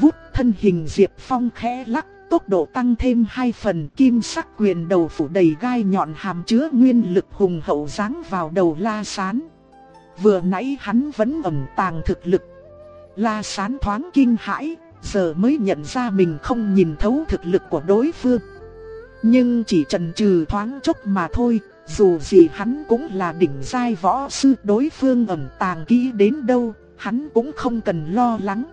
Vút thân hình Diệp Phong khẽ lắc, tốc độ tăng thêm hai phần kim sắc quyền đầu phủ đầy gai nhọn hàm chứa nguyên lực hùng hậu giáng vào đầu la sán. Vừa nãy hắn vẫn ẩn tàng thực lực. La sán thoáng kinh hãi, giờ mới nhận ra mình không nhìn thấu thực lực của đối phương. Nhưng chỉ trần trừ thoáng chốc mà thôi, dù gì hắn cũng là đỉnh giai võ sư đối phương ẩn tàng kỹ đến đâu, hắn cũng không cần lo lắng.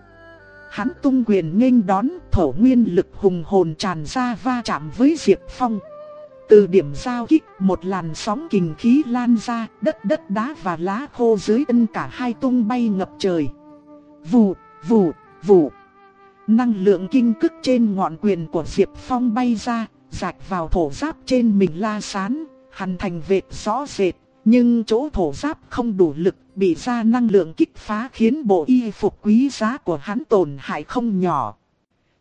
Hắn tung quyền nghênh đón, thổ nguyên lực hùng hồn tràn ra va chạm với Diệp Phong. Từ điểm giao kích, một làn sóng kình khí lan ra, đất đất đá và lá khô dưới chân cả hai tung bay ngập trời. Vù, vù, vù. Năng lượng kinh cức trên ngọn quyền của Diệp Phong bay ra, rạch vào thổ giáp trên mình la sán, hành thành vệt rõ rệt. Nhưng chỗ thổ giáp không đủ lực, bị ra năng lượng kích phá khiến bộ y phục quý giá của hắn tổn hại không nhỏ.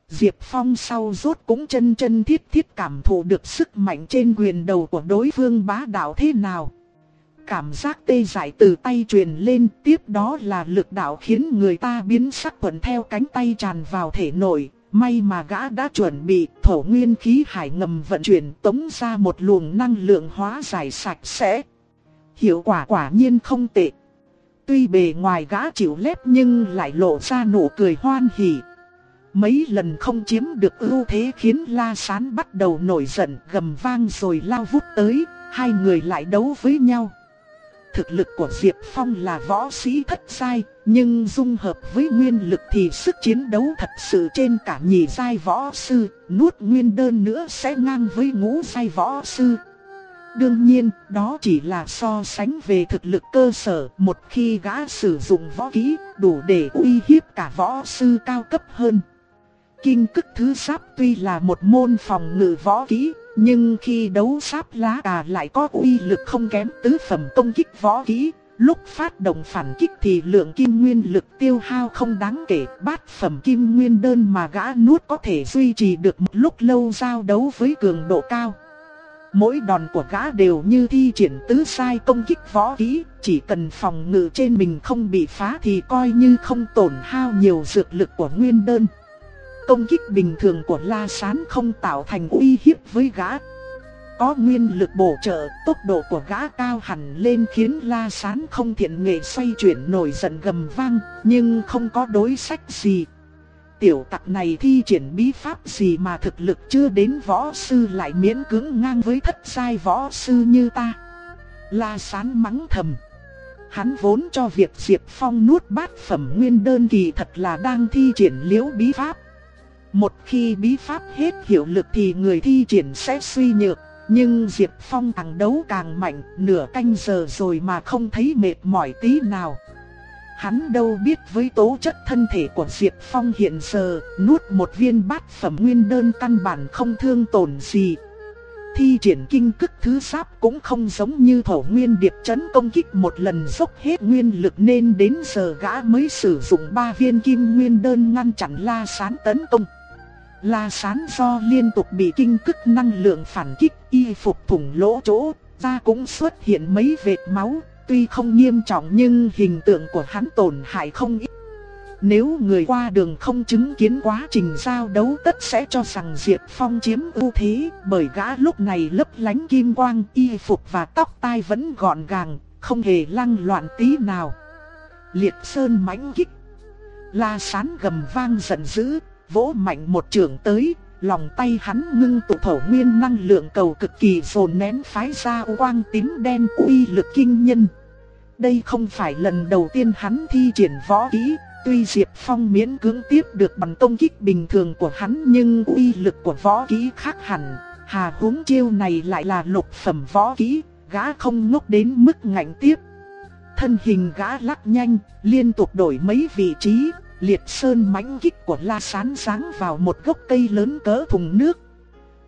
Diệp Phong sau rốt cũng chân chân thiết thiết cảm thụ được sức mạnh trên quyền đầu của đối phương bá đạo thế nào. Cảm giác tê dại từ tay truyền lên, tiếp đó là lực đạo khiến người ta biến sắc thuận theo cánh tay tràn vào thể nội. May mà gã đã chuẩn bị, thổ nguyên khí hải ngầm vận chuyển, tống ra một luồng năng lượng hóa giải sạch sẽ. Hiệu quả quả nhiên không tệ. tuy bề ngoài gã chịu lép nhưng lại lộ ra nụ cười hoan hỉ. Mấy lần không chiếm được ưu thế khiến La Sán bắt đầu nổi giận gầm vang rồi lao vút tới, hai người lại đấu với nhau. Thực lực của Diệp Phong là võ sĩ thất sai, nhưng dung hợp với nguyên lực thì sức chiến đấu thật sự trên cả nhị sai võ sư, nuốt nguyên đơn nữa sẽ ngang với ngũ sai võ sư. Đương nhiên, đó chỉ là so sánh về thực lực cơ sở, một khi gã sử dụng võ kỹ, đủ để uy hiếp cả võ sư cao cấp hơn. Kinh cức thứ sáp tuy là một môn phòng ngự võ kỹ, nhưng khi đấu sáp lá cà lại có uy lực không kém tứ phẩm công kích võ kỹ. Lúc phát động phản kích thì lượng kim nguyên lực tiêu hao không đáng kể bát phẩm kim nguyên đơn mà gã nuốt có thể duy trì được một lúc lâu giao đấu với cường độ cao. Mỗi đòn của gã đều như thi triển tứ sai công kích võ kỹ, chỉ cần phòng ngự trên mình không bị phá thì coi như không tổn hao nhiều dược lực của nguyên đơn. Công kích bình thường của La Sán không tạo thành uy hiếp với gã. Có nguyên lực bổ trợ, tốc độ của gã cao hẳn lên khiến La Sán không thiện nghệ xoay chuyển nổi giận gầm vang, nhưng không có đối sách gì. Tiểu tặc này thi triển bí pháp gì mà thực lực chưa đến võ sư lại miễn cưỡng ngang với thất sai võ sư như ta. La Sán mắng thầm. Hắn vốn cho việc Diệp Phong nuốt bát phẩm nguyên đơn kỳ thật là đang thi triển liễu bí pháp. Một khi bí pháp hết hiệu lực thì người thi triển sẽ suy nhược. Nhưng Diệp Phong càng đấu càng mạnh, nửa canh giờ rồi mà không thấy mệt mỏi tí nào. Hắn đâu biết với tố chất thân thể của Diệp Phong hiện giờ, nuốt một viên bát phẩm nguyên đơn căn bản không thương tổn gì. Thi triển kinh cức thứ sáp cũng không giống như thổ nguyên điệp chấn công kích một lần dốc hết nguyên lực nên đến giờ gã mới sử dụng ba viên kim nguyên đơn ngăn chặn la sán tấn công. La sán do liên tục bị kinh cức năng lượng phản kích y phục thủng lỗ chỗ, da cũng xuất hiện mấy vệt máu, tuy không nghiêm trọng nhưng hình tượng của hắn tổn hại không ít. Nếu người qua đường không chứng kiến quá trình giao đấu tất sẽ cho rằng Diệp Phong chiếm ưu thế bởi gã lúc này lấp lánh kim quang y phục và tóc tai vẫn gọn gàng, không hề lăng loạn tí nào. Liệt Sơn mãnh kích. La sán gầm vang giận dữ, vỗ mạnh một trường tới, lòng tay hắn ngưng tụ thổ nguyên năng lượng cầu cực kỳ dồn nén phái ra quang tím đen uy lực kinh nhân. Đây không phải lần đầu tiên hắn thi triển võ kỹ, tuy Diệp Phong miễn cưỡng tiếp được bằng công kích bình thường của hắn nhưng uy lực của võ kỹ khác hẳn. Hà huống chiêu này lại là lục phẩm võ kỹ, gã không ngốc đến mức ngạnh tiếp. Thân hình gã lắc nhanh, liên tục đổi mấy vị trí, liệt sơn mãnh kích của la sán sáng vào một gốc cây lớn cỡ thùng nước.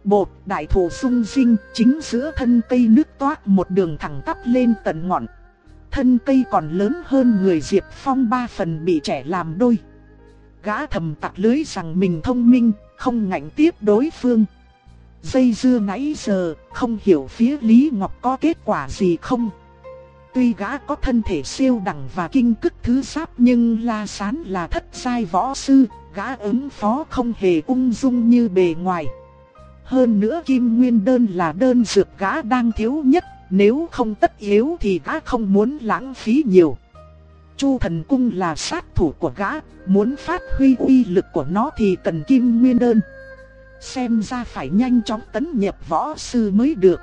Bột đại thụ sung sinh chính giữa thân cây nước toát một đường thẳng tắp lên tận ngọn. Thân cây còn lớn hơn người Diệp Phong ba phần bị trẻ làm đôi. Gã thầm tặc lưới rằng mình thông minh, không ngạnh tiếp đối phương. Dây dưa nãy giờ, không hiểu phía Lý Ngọc có kết quả gì không. Tuy gã có thân thể siêu đẳng và kinh cức thứ giáp nhưng La Sán là thất sai võ sư, gã ứng phó không hề ung dung như bề ngoài. Hơn nữa Kim Nguyên Đơn là đơn dược gã đang thiếu nhất, nếu không tất yếu thì gã không muốn lãng phí nhiều. Chu thần cung là sát thủ của gã, muốn phát huy uy lực của nó thì cần Kim Nguyên Đơn. Xem ra phải nhanh chóng tấn nhập võ sư mới được.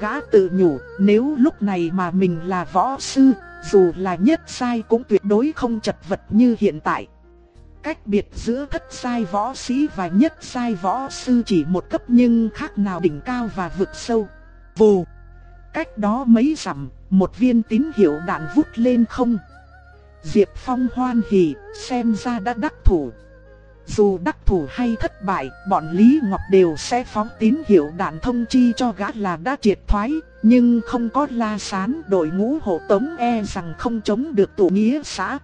Gã tự nhủ, nếu lúc này mà mình là võ sư, dù là nhất sai cũng tuyệt đối không chật vật như hiện tại. Cách biệt giữa thất sai võ sĩ và nhất sai võ sư chỉ một cấp nhưng khác nào đỉnh cao và vực sâu. Vù! Cách đó mấy dặm, một viên tín hiệu đạn vút lên không. Diệp Phong hoan hỉ, xem ra đã đắc thủ. Dù đắc thủ hay thất bại, bọn Lý Ngọc đều sẽ phóng tín hiệu đạn thông chi cho gã là đã triệt thoái, nhưng không có la sán đội ngũ hộ tống e rằng không chống được tụ nghĩa xã.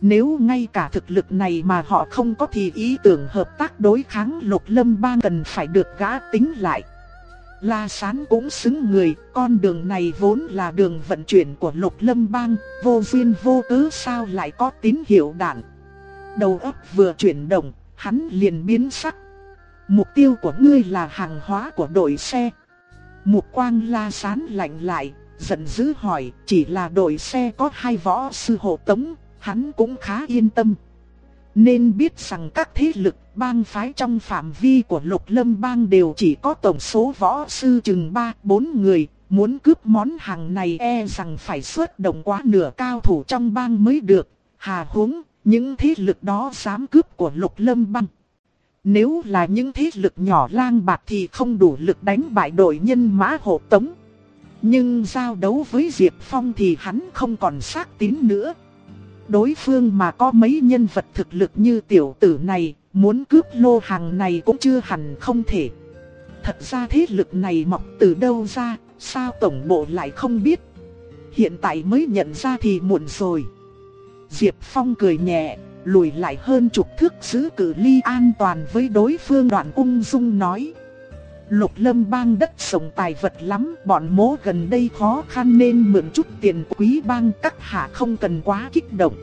Nếu ngay cả thực lực này mà họ không có thì ý tưởng hợp tác đối kháng lục lâm bang cần phải được gã tính lại. La Sán cũng xứng người, con đường này vốn là đường vận chuyển của lục lâm bang, vô duyên vô cớ sao lại có tín hiệu đạn đầu óc vừa chuyển động, hắn liền biến sắc. Mục tiêu của ngươi là hàng hóa của đội xe. Mục quang la sán lạnh lại, giận dữ hỏi, chỉ là đội xe có hai võ sư hộ tống, hắn cũng khá yên tâm. Nên biết rằng các thế lực bang phái trong phạm vi của lục lâm bang đều chỉ có tổng số võ sư chừng 3-4 người, muốn cướp món hàng này e rằng phải xuất động quá nửa cao thủ trong bang mới được, hà huống, những thế lực đó dám cướp của lục lâm bang. Nếu là những thế lực nhỏ lang bạc thì không đủ lực đánh bại đội nhân mã hộ tống. Nhưng giao đấu với Diệp Phong thì hắn không còn xác tín nữa. Đối phương mà có mấy nhân vật thực lực như tiểu tử này, muốn cướp lô hàng này cũng chưa hẳn không thể. Thật ra thế lực này mọc từ đâu ra, sao tổng bộ lại không biết. Hiện tại mới nhận ra thì muộn rồi. Diệp Phong cười nhẹ, lùi lại hơn chục thước giữ cử ly an toàn với đối phương đoạn ung dung nói. Lục lâm bang đất sống tài vật lắm, bọn mố gần đây khó khăn nên mượn chút tiền quý bang các hạ không cần quá kích động.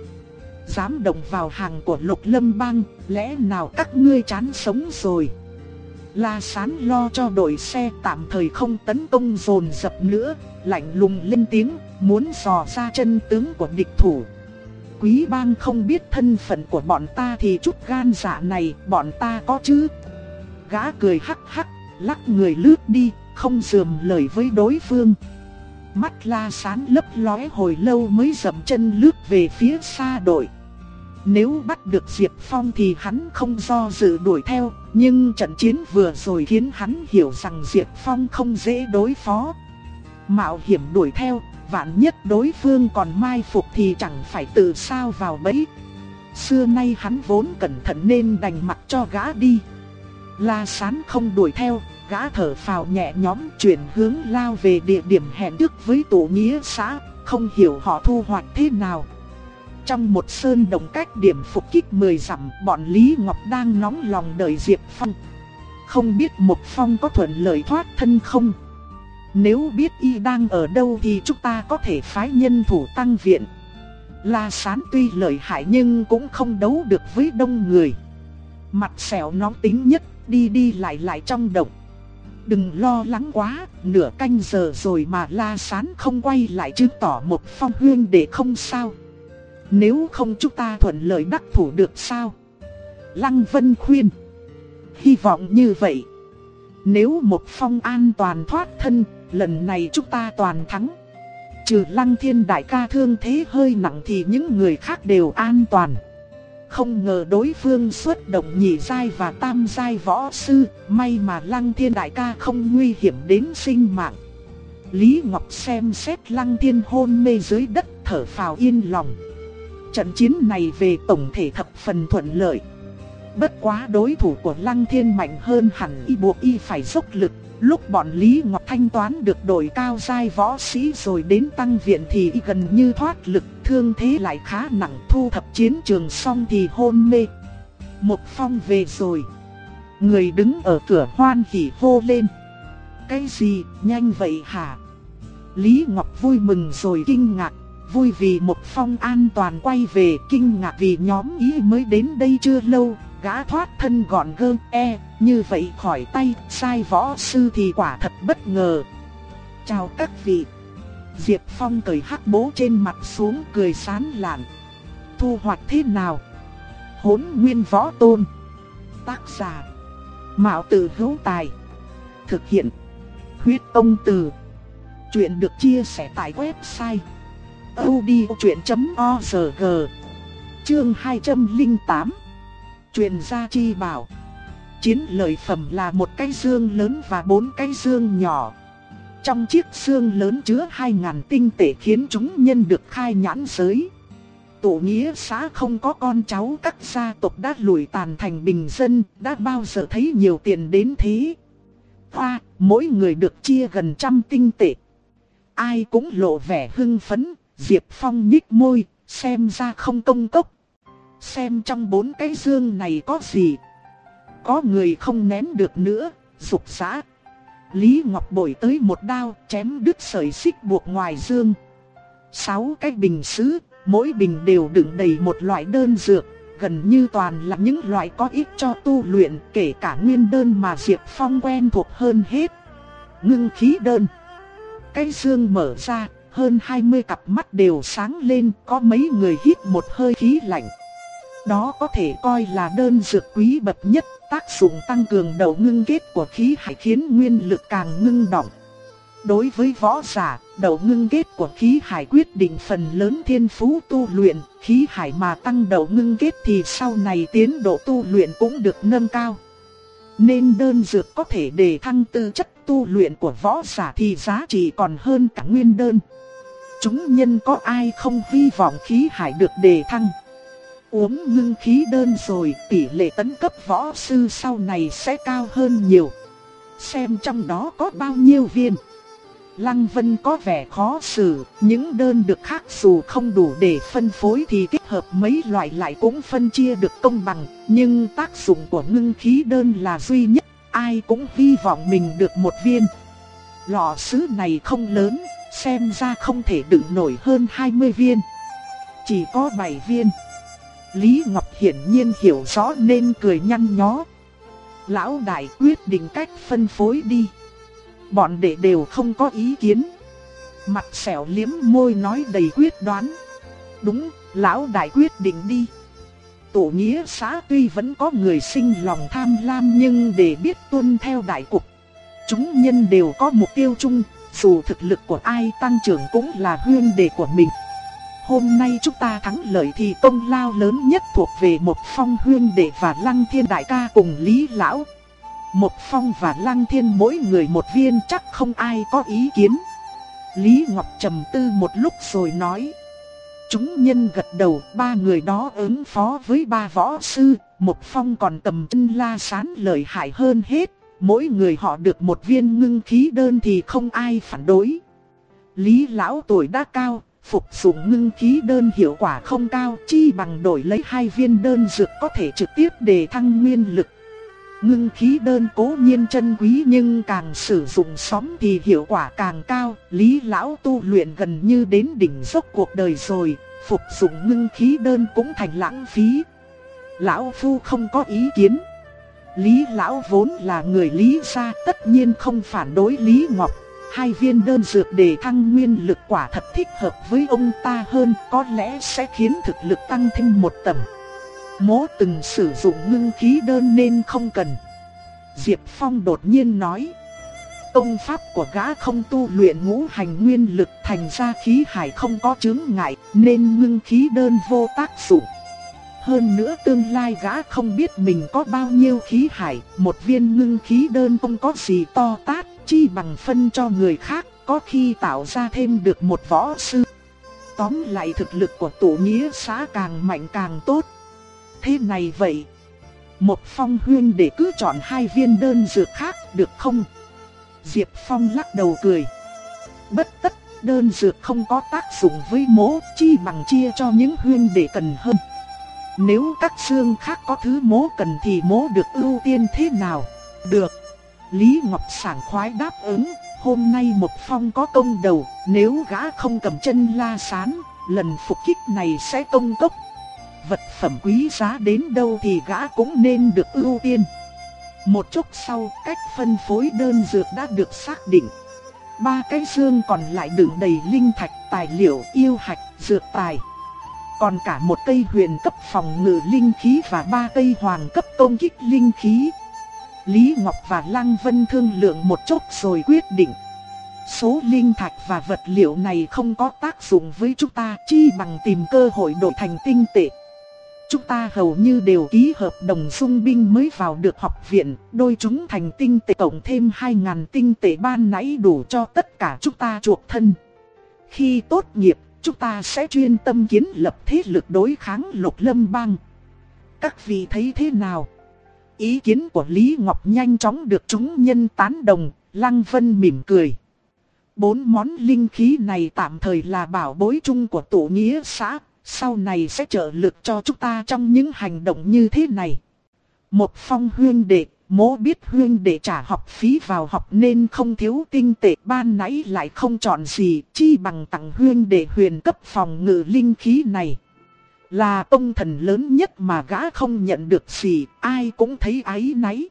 Dám động vào hàng của lục lâm bang, lẽ nào các ngươi chán sống rồi. La sán lo cho đội xe tạm thời không tấn công dồn dập nữa, lạnh lùng lên tiếng, muốn dò ra chân tướng của địch thủ. Quý bang không biết thân phận của bọn ta thì chút gan dạ này bọn ta có chứ. Gã cười hắc hắc lắc người lướt đi, không dườm lời với đối phương. Mắt la sán lấp lóe hồi lâu mới dậm chân lướt về phía xa đội. Nếu bắt được Diệp Phong thì hắn không do dự đuổi theo, nhưng trận chiến vừa rồi khiến hắn hiểu rằng Diệp Phong không dễ đối phó. Mạo hiểm đuổi theo, vạn nhất đối phương còn mai phục thì chẳng phải tự sao vào bẫy. Xưa nay hắn vốn cẩn thận nên đành mặc cho gã đi. La Sán không đuổi theo, gã thở phào nhẹ nhõm chuyển hướng lao về địa điểm hẹn trước với tổ nghĩa xã, không hiểu họ thu hoạch thế nào. Trong một sơn đồng cách điểm phục kích 10 dặm, bọn Lý Ngọc đang nóng lòng đợi Diệp Phong. Không biết Mộc Phong có thuận lợi thoát thân không? Nếu biết y đang ở đâu thì chúng ta có thể phái nhân thủ tăng viện. La Sán tuy lợi hại nhưng cũng không đấu được với đông người. Mặt xẻo nóng tính nhất đi đi lại lại trong động. Đừng lo lắng quá, nửa canh giờ rồi mà La Sán không quay lại chứng tỏ một phong huyên để không sao. Nếu không chúng ta thuận lợi đắc thủ được sao? Lăng Vân khuyên. Hy vọng như vậy. Nếu một phong an toàn thoát thân, lần này chúng ta toàn thắng. Trừ Lăng Thiên Đại ca thương thế hơi nặng thì những người khác đều an toàn. Không ngờ đối phương xuất động nhị giai và tam giai võ sư, may mà Lăng Thiên đại ca không nguy hiểm đến sinh mạng. Lý Ngọc xem xét Lăng Thiên hôn mê dưới đất thở phào yên lòng. Trận chiến này về tổng thể thập phần thuận lợi. Bất quá đối thủ của Lăng Thiên mạnh hơn hẳn y buộc y phải dốc lực Lúc bọn Lý Ngọc thanh toán được đội cao giai võ sĩ rồi đến tăng viện thì gần như thoát lực, thương thế lại khá nặng thu thập chiến trường xong thì hôn mê. Một phong về rồi. Người đứng ở cửa hoan hỉ hô lên. Cái gì, nhanh vậy hả? Lý Ngọc vui mừng rồi kinh ngạc, vui vì một phong an toàn quay về, kinh ngạc vì nhóm ý mới đến đây chưa lâu, gã thoát thân gọn gơ, e, như vậy khỏi tay, sai võ sư thì quả thật bất ngờ. Chào các vị. Diệp Phong cởi hắc bố trên mặt xuống cười sán lạn. Thu hoạch thế nào? Hốn nguyên võ tôn. Tác giả. Mạo tử hữu tài. Thực hiện. Huyết ông từ. Chuyện được chia sẻ tại website. odchuyện.org Chương 208 Truyền gia chi bảo. Chiến lợi phẩm là một cái dương lớn và bốn cái dương nhỏ. Trong chiếc xương lớn chứa 2.000 tinh tệ khiến chúng nhân được khai nhãn giới. Tổ nghĩa xã không có con cháu các gia tộc đã lùi tàn thành bình dân, đã bao giờ thấy nhiều tiền đến thế. Hoa, mỗi người được chia gần trăm tinh tệ. Ai cũng lộ vẻ hưng phấn, Diệp Phong nhích môi, xem ra không công cốc, Xem trong bốn cái dương này có gì. Có người không nén được nữa, rục rã. Lý Ngọc bội tới một đao chém đứt sợi xích buộc ngoài dương. Sáu cái bình sứ, mỗi bình đều đựng đầy một loại đơn dược, gần như toàn là những loại có ích cho tu luyện, kể cả nguyên đơn mà Diệp Phong quen thuộc hơn hết. Ngưng khí đơn, cái dương mở ra, hơn 20 cặp mắt đều sáng lên, có mấy người hít một hơi khí lạnh. Đó có thể coi là đơn dược quý bậc nhất, tác dụng tăng cường đầu ngưng kết của khí hải khiến nguyên lực càng ngưng động. Đối với võ giả, đầu ngưng kết của khí hải quyết định phần lớn thiên phú tu luyện, khí hải mà tăng đầu ngưng kết thì sau này tiến độ tu luyện cũng được nâng cao. Nên đơn dược có thể đề thăng tư chất tu luyện của võ giả thì giá trị còn hơn cả nguyên đơn. Chúng nhân có ai không hy vọng khí hải được đề thăng. Uống ngưng khí đơn rồi tỷ lệ tấn cấp võ sư sau này sẽ cao hơn nhiều. Xem trong đó có bao nhiêu viên. Lăng Vân có vẻ khó xử, những đơn được khác dù không đủ để phân phối thì kết hợp mấy loại lại cũng phân chia được công bằng, nhưng tác dụng của ngưng khí đơn là duy nhất, ai cũng hy vọng mình được một viên. Lọ sứ này không lớn, xem ra không thể đựng nổi hơn 20 viên. Chỉ có 7 viên. Lý Ngọc hiển nhiên hiểu rõ nên cười nhăn nhó. Lão đại quyết định cách phân phối đi. Bọn đệ đều không có ý kiến. Mặt xẻo liếm môi nói đầy quyết đoán. Đúng, lão đại quyết định đi. Tổ nghĩa xã tuy vẫn có người sinh lòng tham lam nhưng để biết tuân theo đại cục. Chúng nhân đều có mục tiêu chung, dù thực lực của ai tăng trưởng cũng là huyên đề của mình. Hôm nay chúng ta thắng lợi thì công lao lớn nhất thuộc về một phong huyên đệ và lăng thiên đại ca cùng Lý Lão. Một phong và lăng thiên mỗi người một viên chắc không ai có ý kiến. Lý Ngọc trầm tư một lúc rồi nói. Chúng nhân gật đầu, ba người đó ứng phó với ba võ sư, một phong còn tầm chân la sán lợi hại hơn hết. Mỗi người họ được một viên ngưng khí đơn thì không ai phản đối. Lý lão tuổi đã cao, phục dụng ngưng khí đơn hiệu quả không cao chi bằng đổi lấy hai viên đơn dược có thể trực tiếp để thăng nguyên lực. Ngưng khí đơn cố nhiên chân quý nhưng càng sử dụng sóng thì hiệu quả càng cao, Lý lão tu luyện gần như đến đỉnh dốc cuộc đời rồi, phục dụng ngưng khí đơn cũng thành lãng phí. Lão phu không có ý kiến. Lý lão vốn là người Lý gia tất nhiên không phản đối Lý Ngọc. Hai viên đơn dược để thăng nguyên lực quả thật thích hợp với ông ta hơn, có lẽ sẽ khiến thực lực tăng thêm một tầm. Mố từng sử dụng ngưng khí đơn nên không cần. Diệp Phong đột nhiên nói. Công pháp của gã không tu luyện ngũ hành nguyên lực thành ra khí hải không có chứng ngại, nên ngưng khí đơn vô tác dụng. Hơn nữa tương lai gã không biết mình có bao nhiêu khí hải, một viên ngưng khí đơn không có gì to tát, chi bằng phân cho người khác, có khi tạo ra thêm được một võ sư. Tóm lại thực lực của tổ nghĩa xã càng mạnh càng tốt. Thế này vậy, một phong huyên để cứ chọn hai viên đơn dược khác được không? Diệp Phong lắc đầu cười. Bất tất, đơn dược không có tác dụng với mố, chi bằng chia cho những huyên để cần hơn. Nếu các xương khác có thứ mố cần thì mố được ưu tiên thế nào? Được. Lý Ngọc sảng khoái đáp ứng, hôm nay một phong có công đầu, nếu gã không cầm chân la sán, lần phục kích này sẽ công cốc. Vật phẩm quý giá đến đâu thì gã cũng nên được ưu tiên. Một chút sau, cách phân phối đơn dược đã được xác định. Ba cái dương còn lại đựng đầy linh thạch, tài liệu, yêu hạch, dược tài. Còn cả một cây huyền cấp phòng ngự linh khí và ba cây hoàng cấp công kích linh khí. Lý Ngọc và Lăng Vân thương lượng một chút rồi quyết định. Số linh thạch và vật liệu này không có tác dụng với chúng ta chi bằng tìm cơ hội đổi thành tinh tệ. Chúng ta hầu như đều ký hợp đồng xung binh mới vào được học viện, đôi chúng thành tinh tệ cộng thêm 2.000 tinh tệ ban nãy đủ cho tất cả chúng ta chuộc thân. Khi tốt nghiệp, chúng ta sẽ chuyên tâm kiến lập thế lực đối kháng lục lâm bang. Các vị thấy thế nào? Ý kiến của Lý Ngọc nhanh chóng được chúng nhân tán đồng, Lăng Vân mỉm cười. Bốn món linh khí này tạm thời là bảo bối chung của tổ nghĩa xã, sau này sẽ trợ lực cho chúng ta trong những hành động như thế này. Một phong huyên đệ, mố biết huyên để trả học phí vào học nên không thiếu tinh tệ ban nãy lại không chọn gì, chi bằng tặng huyên để huyền cấp phòng ngự linh khí này. Là công thần lớn nhất mà gã không nhận được gì, ai cũng thấy ái náy.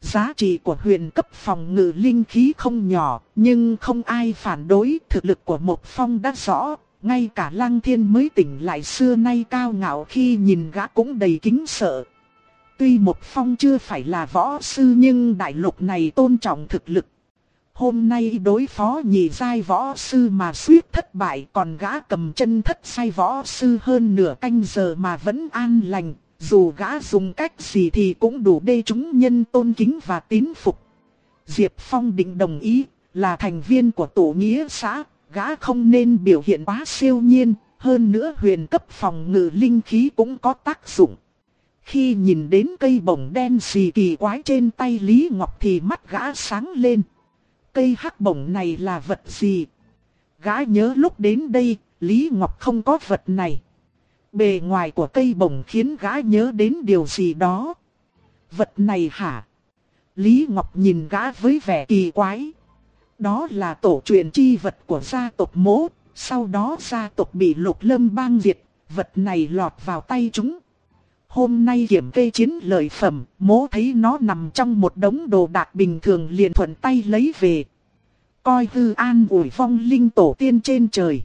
Giá trị của huyền cấp phòng ngự linh khí không nhỏ, nhưng không ai phản đối thực lực của một phong đã rõ. Ngay cả lăng thiên mới tỉnh lại xưa nay cao ngạo khi nhìn gã cũng đầy kính sợ. Tuy một phong chưa phải là võ sư nhưng đại lục này tôn trọng thực lực. Hôm nay đối phó nhị giai võ sư mà suýt thất bại còn gã cầm chân thất sai võ sư hơn nửa canh giờ mà vẫn an lành. Dù gã dùng cách gì thì cũng đủ để chúng nhân tôn kính và tín phục. Diệp Phong định đồng ý là thành viên của tổ nghĩa xã, gã không nên biểu hiện quá siêu nhiên, hơn nữa huyền cấp phòng ngự linh khí cũng có tác dụng. Khi nhìn đến cây bổng đen xì kỳ quái trên tay Lý Ngọc thì mắt gã sáng lên. Cây hắc bổng này là vật gì? Gã nhớ lúc đến đây, Lý Ngọc không có vật này. Bề ngoài của cây bổng khiến gã nhớ đến điều gì đó. Vật này hả? Lý Ngọc nhìn gã với vẻ kỳ quái. Đó là tổ truyền chi vật của gia tộc mố, sau đó gia tộc bị lục lâm bang diệt, vật này lọt vào tay chúng. Hôm nay kiểm kê chiến lợi phẩm, mố thấy nó nằm trong một đống đồ đạc bình thường liền thuận tay lấy về. Coi hư an ủi vong linh tổ tiên trên trời.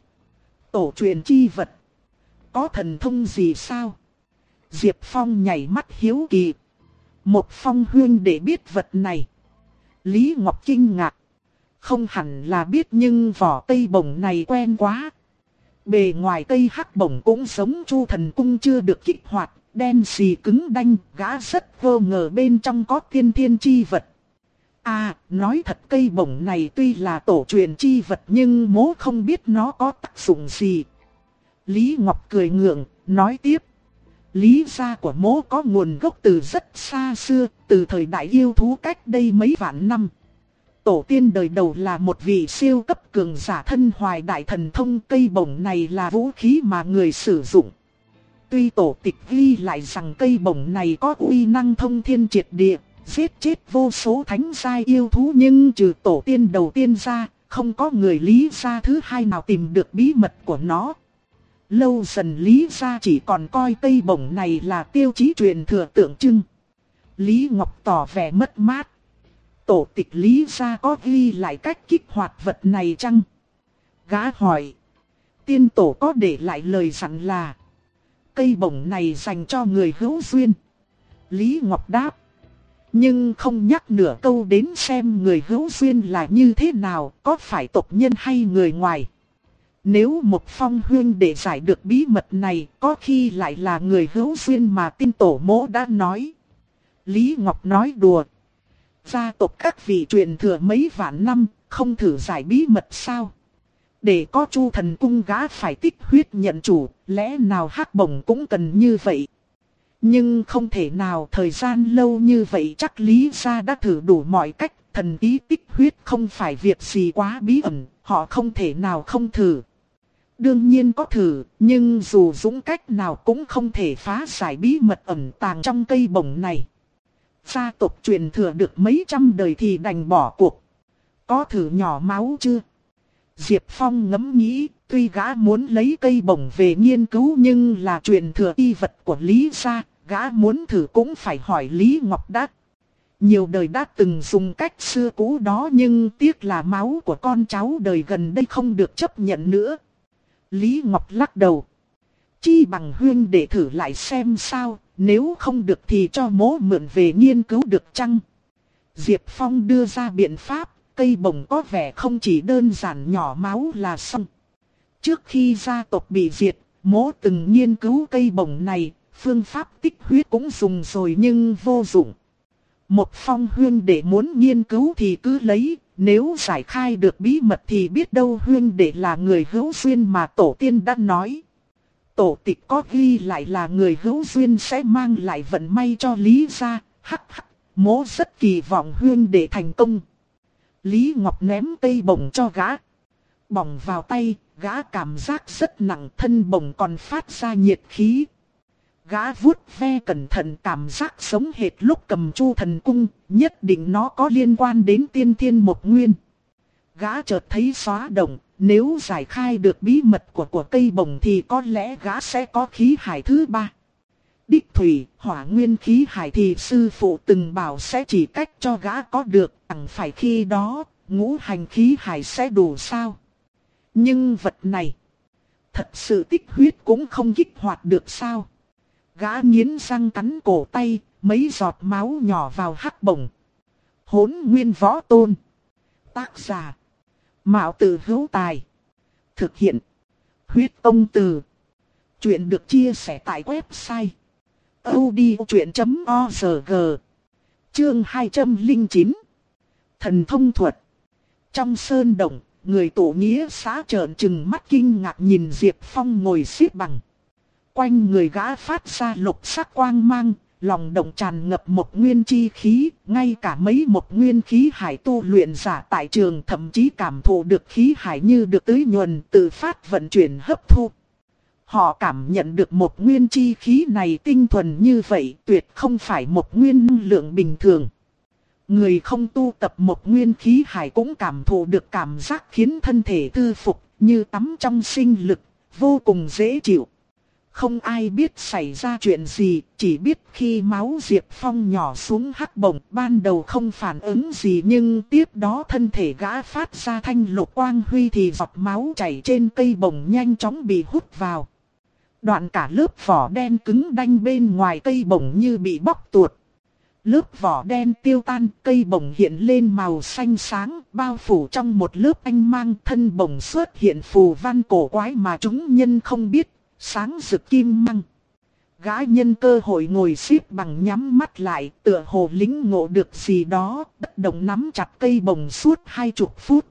Tổ truyền chi vật. Có thần thông gì sao? Diệp Phong nhảy mắt hiếu kỳ. Một phong huyên để biết vật này. Lý Ngọc kinh ngạc. Không hẳn là biết nhưng vỏ cây bổng này quen quá. Bề ngoài cây hắc bổng cũng giống chu thần cung chưa được kích hoạt, đen xì cứng đanh, gã rất vô ngờ bên trong có tiên thiên chi vật. À, nói thật cây bổng này tuy là tổ truyền chi vật nhưng mố không biết nó có tác dụng gì. Lý Ngọc cười ngượng, nói tiếp. Lý gia của mố có nguồn gốc từ rất xa xưa, từ thời đại yêu thú cách đây mấy vạn năm. Tổ tiên đời đầu là một vị siêu cấp cường giả thân hoài đại thần thông cây bổng này là vũ khí mà người sử dụng. Tuy tổ tịch ghi lại rằng cây bổng này có uy năng thông thiên triệt địa, giết chết vô số thánh giai yêu thú nhưng trừ tổ tiên đầu tiên ra, không có người lý gia thứ hai nào tìm được bí mật của nó. Lâu dần lý gia chỉ còn coi cây bổng này là tiêu chí truyền thừa tượng trưng. Lý Ngọc tỏ vẻ mất mát. Tổ tịch lý gia có ghi lại cách kích hoạt vật này chăng? Gã hỏi. Tiên tổ có để lại lời sẵn là cây bổng này dành cho người hữu duyên. Lý Ngọc đáp. Nhưng không nhắc nửa câu đến xem người hữu duyên là như thế nào, có phải tộc nhân hay người ngoài. Nếu một phong huyên để giải được bí mật này, có khi lại là người hữu duyên mà tin tổ mỗ đã nói. Lý Ngọc nói đùa. Gia tộc các vị truyền thừa mấy vạn năm, không thử giải bí mật sao? Để có chu thần cung gã phải tích huyết nhận chủ, lẽ nào hắc bổng cũng cần như vậy. Nhưng không thể nào thời gian lâu như vậy chắc Lý gia đã thử đủ mọi cách, thần ý tích huyết không phải việc gì quá bí ẩn, họ không thể nào không thử. Đương nhiên có thử, nhưng dù dũng cách nào cũng không thể phá giải bí mật ẩn tàng trong cây bổng này. Gia tộc truyền thừa được mấy trăm đời thì đành bỏ cuộc. Có thử nhỏ máu chưa? Diệp Phong ngẫm nghĩ, tuy gã muốn lấy cây bổng về nghiên cứu nhưng là truyền thừa y vật của Lý gia, gã muốn thử cũng phải hỏi Lý Ngọc Đắc. Nhiều đời đã từng dùng cách xưa cũ đó nhưng tiếc là máu của con cháu đời gần đây không được chấp nhận nữa. Lý Ngọc lắc đầu. Chi bằng huyên để thử lại xem sao, nếu không được thì cho mố mượn về nghiên cứu được chăng? Diệp Phong đưa ra biện pháp, cây bổng có vẻ không chỉ đơn giản nhỏ máu là xong. Trước khi gia tộc bị diệt, mố từng nghiên cứu cây bổng này, phương pháp tích huyết cũng dùng rồi nhưng vô dụng. Một phong huyên để muốn nghiên cứu thì cứ lấy, nếu giải khai được bí mật thì biết đâu huyên để là người hữu duyên mà tổ tiên đã nói. Tổ tịch có ghi lại là người hữu duyên sẽ mang lại vận may cho Lý gia, hắc hắc, mố rất kỳ vọng huyên để thành công. Lý Ngọc ném cây bổng cho gã. Bỏng vào tay, gã cảm giác rất nặng thân bổng còn phát ra nhiệt khí. Gã vuốt ve cẩn thận cảm giác sống hệt lúc cầm chu thần cung, nhất định nó có liên quan đến tiên thiên một nguyên. Gã chợt thấy xóa động, nếu giải khai được bí mật của của cây bồng thì có lẽ gã sẽ có khí hải thứ ba. Đích thủy, hỏa nguyên khí hải thì sư phụ từng bảo sẽ chỉ cách cho gã có được, chẳng phải khi đó, ngũ hành khí hải sẽ đủ sao. Nhưng vật này, thật sự tích huyết cũng không kích hoạt được sao. Gã nghiến răng cắn cổ tay, mấy giọt máu nhỏ vào hắc bổng. Hốn nguyên võ tôn. Tác giả. Mạo tử hữu tài. Thực hiện. Huyết công từ. Chuyện được chia sẻ tại website audiochuyện.org Chương 209 Thần thông thuật Trong sơn động, người tổ nghĩa xã trợn trừng mắt kinh ngạc nhìn Diệp Phong ngồi xếp bằng. Quanh người gã phát ra lục sắc quang mang, lòng động tràn ngập một nguyên chi khí, ngay cả mấy một nguyên khí hải tu luyện giả tại trường thậm chí cảm thụ được khí hải như được tưới nhuần tự phát vận chuyển hấp thu. Họ cảm nhận được một nguyên chi khí này tinh thuần như vậy tuyệt không phải một nguyên năng lượng bình thường. Người không tu tập một nguyên khí hải cũng cảm thụ được cảm giác khiến thân thể tư phục như tắm trong sinh lực, vô cùng dễ chịu. Không ai biết xảy ra chuyện gì, chỉ biết khi máu Diệp Phong nhỏ xuống hắc bổng ban đầu không phản ứng gì nhưng tiếp đó thân thể gã phát ra thanh lục quang huy thì giọt máu chảy trên cây bổng nhanh chóng bị hút vào. Đoạn cả lớp vỏ đen cứng đanh bên ngoài cây bổng như bị bóc tuột. Lớp vỏ đen tiêu tan, cây bổng hiện lên màu xanh sáng, bao phủ trong một lớp anh mang thân bổng xuất hiện phù văn cổ quái mà chúng nhân không biết, sáng rực kim măng. Gã nhân cơ hội ngồi xếp bằng nhắm mắt lại, tựa hồ lính ngộ được gì đó, bất động nắm chặt cây bổng suốt hai chục phút.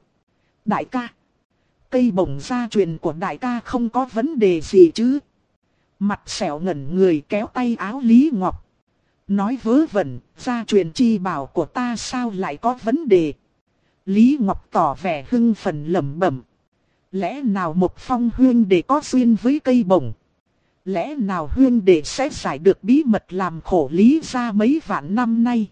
Đại ca, cây bổng gia truyền của đại ca không có vấn đề gì chứ? Mặt sẹo ngẩn người kéo tay áo Lý Ngọc. Nói vớ vẩn, gia truyền chi bảo của ta sao lại có vấn đề? Lý Ngọc tỏ vẻ hưng phần lẩm bẩm. Lẽ nào một phong huyên để có duyên với cây bổng? Lẽ nào huyên để sẽ giải được bí mật làm khổ lý ra mấy vạn năm nay?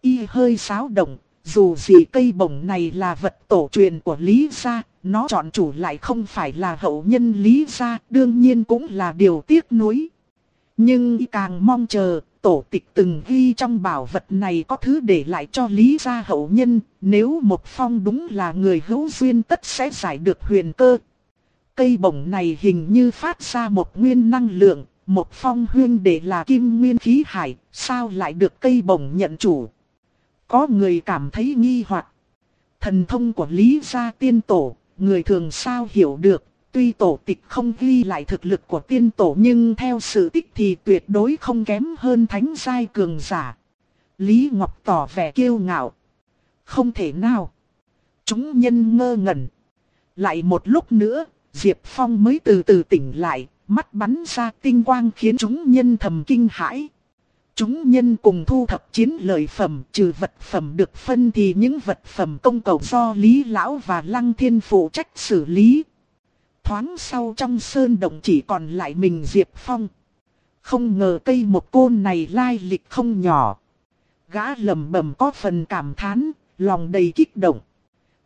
Y hơi xáo động, dù gì cây bổng này là vật tổ truyền của Lý gia, nó chọn chủ lại không phải là hậu nhân Lý gia, đương nhiên cũng là điều tiếc nuối. Nhưng y càng mong chờ, tổ tịch từng ghi trong bảo vật này có thứ để lại cho Lý gia hậu nhân, nếu một phong đúng là người hữu duyên tất sẽ giải được huyền cơ. Cây bổng này hình như phát ra một nguyên năng lượng, một phong huyên để là kim nguyên khí hải, sao lại được cây bổng nhận chủ. Có người cảm thấy nghi hoặc Thần thông của Lý gia tiên tổ, người thường sao hiểu được, Tuy tổ tịch không ghi lại thực lực của tiên tổ nhưng theo sự tích thì tuyệt đối không kém hơn thánh giai cường giả. Lý Ngọc tỏ vẻ kiêu ngạo. Không thể nào. Chúng nhân ngơ ngẩn. Lại một lúc nữa, Diệp Phong mới từ từ tỉnh lại, mắt bắn ra tinh quang khiến chúng nhân thầm kinh hãi. Chúng nhân cùng thu thập chiến lợi phẩm, trừ vật phẩm được phân thì những vật phẩm công cầu do Lý Lão và Lăng Thiên phụ trách xử lý, Thoáng sau trong sơn động chỉ còn lại mình Diệp Phong. Không ngờ cây một côn này lai lịch không nhỏ. Gã lầm bầm có phần cảm thán, lòng đầy kích động.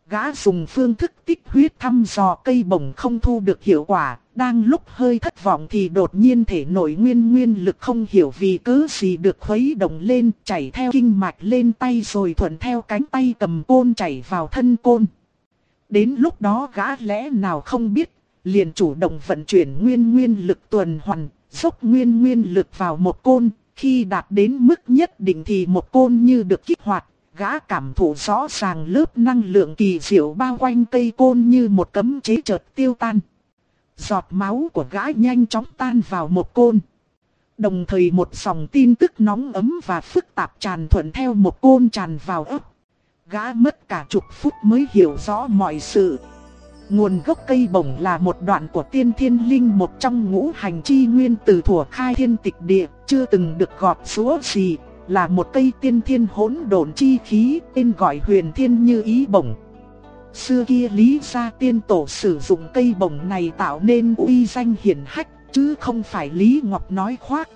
Gã dùng phương thức tích huyết thăm dò cây bồng không thu được hiệu quả, đang lúc hơi thất vọng thì đột nhiên thể nội nguyên nguyên lực không hiểu vì cớ gì được khuấy động lên, chảy theo kinh mạch lên tay rồi thuận theo cánh tay cầm côn chảy vào thân côn. Đến lúc đó gã lẽ nào không biết liền chủ động vận chuyển nguyên nguyên lực tuần hoàn, dốc nguyên nguyên lực vào một côn, khi đạt đến mức nhất định thì một côn như được kích hoạt, gã cảm thụ rõ ràng lớp năng lượng kỳ diệu bao quanh cây côn như một cấm chế chợt tiêu tan. Giọt máu của gã nhanh chóng tan vào một côn. Đồng thời một dòng tin tức nóng ấm và phức tạp tràn thuận theo một côn tràn vào ấp. Gã mất cả chục phút mới hiểu rõ mọi sự. Nguồn gốc cây bổng là một đoạn của tiên thiên linh một trong ngũ hành chi nguyên từ thủa khai thiên tịch địa, chưa từng được gọt xúa gì, là một cây tiên thiên hỗn độn chi khí, tên gọi huyền thiên như ý bổng. Xưa kia lý gia tiên tổ sử dụng cây bổng này tạo nên uy danh hiển hách, chứ không phải Lý Ngọc nói khoác.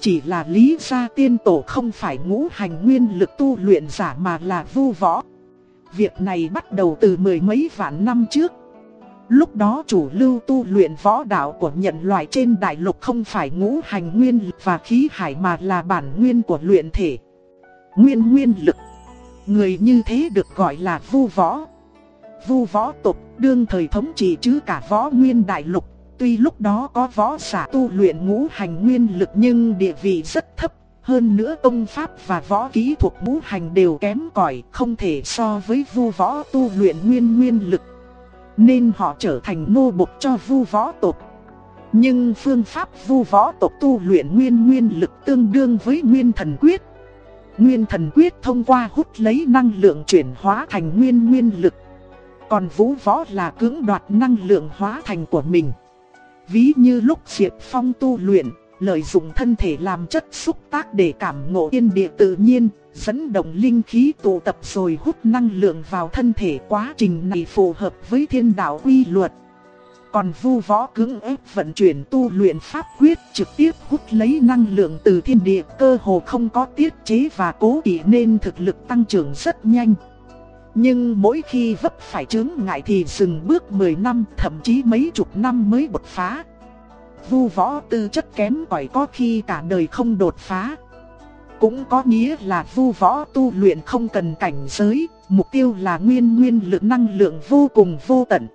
Chỉ là lý gia tiên tổ không phải ngũ hành nguyên lực tu luyện giả mà là vu võ. Việc này bắt đầu từ mười mấy vạn năm trước. Lúc đó chủ lưu tu luyện võ đạo của nhận loại trên đại lục không phải ngũ hành nguyên lực và khí hải mà là bản nguyên của luyện thể. Nguyên nguyên lực. Người như thế được gọi là vu võ. Vu võ tục, đương thời thống trị chứ cả võ nguyên đại lục. Tuy lúc đó có võ giả tu luyện ngũ hành nguyên lực nhưng địa vị rất thấp. Hơn nữa công pháp và võ kỹ thuộc ngũ hành đều kém cỏi, không thể so với vu võ tu luyện nguyên nguyên lực. Nên họ trở thành nô bộc cho vu võ tộc. Nhưng phương pháp vu võ tộc tu luyện nguyên nguyên lực tương đương với nguyên thần quyết. Nguyên thần quyết thông qua hút lấy năng lượng chuyển hóa thành nguyên nguyên lực. Còn vũ võ là cưỡng đoạt năng lượng hóa thành của mình. Ví như lúc Diệp Phong tu luyện, lợi dụng thân thể làm chất xúc tác để cảm ngộ thiên địa tự nhiên, dẫn động linh khí tụ tập rồi hút năng lượng vào thân thể quá trình này phù hợp với thiên đạo quy luật. Còn vu võ cứng ép vận chuyển tu luyện pháp quyết trực tiếp hút lấy năng lượng từ thiên địa cơ hồ không có tiết chế và cố kỵ nên thực lực tăng trưởng rất nhanh. Nhưng mỗi khi vấp phải chướng ngại thì dừng bước 10 năm thậm chí mấy chục năm mới bột phá. Vu võ tư chất kém cỏi có khi cả đời không đột phá. Cũng có nghĩa là vu võ tu luyện không cần cảnh giới, mục tiêu là nguyên nguyên lực năng lượng vô cùng vô tận.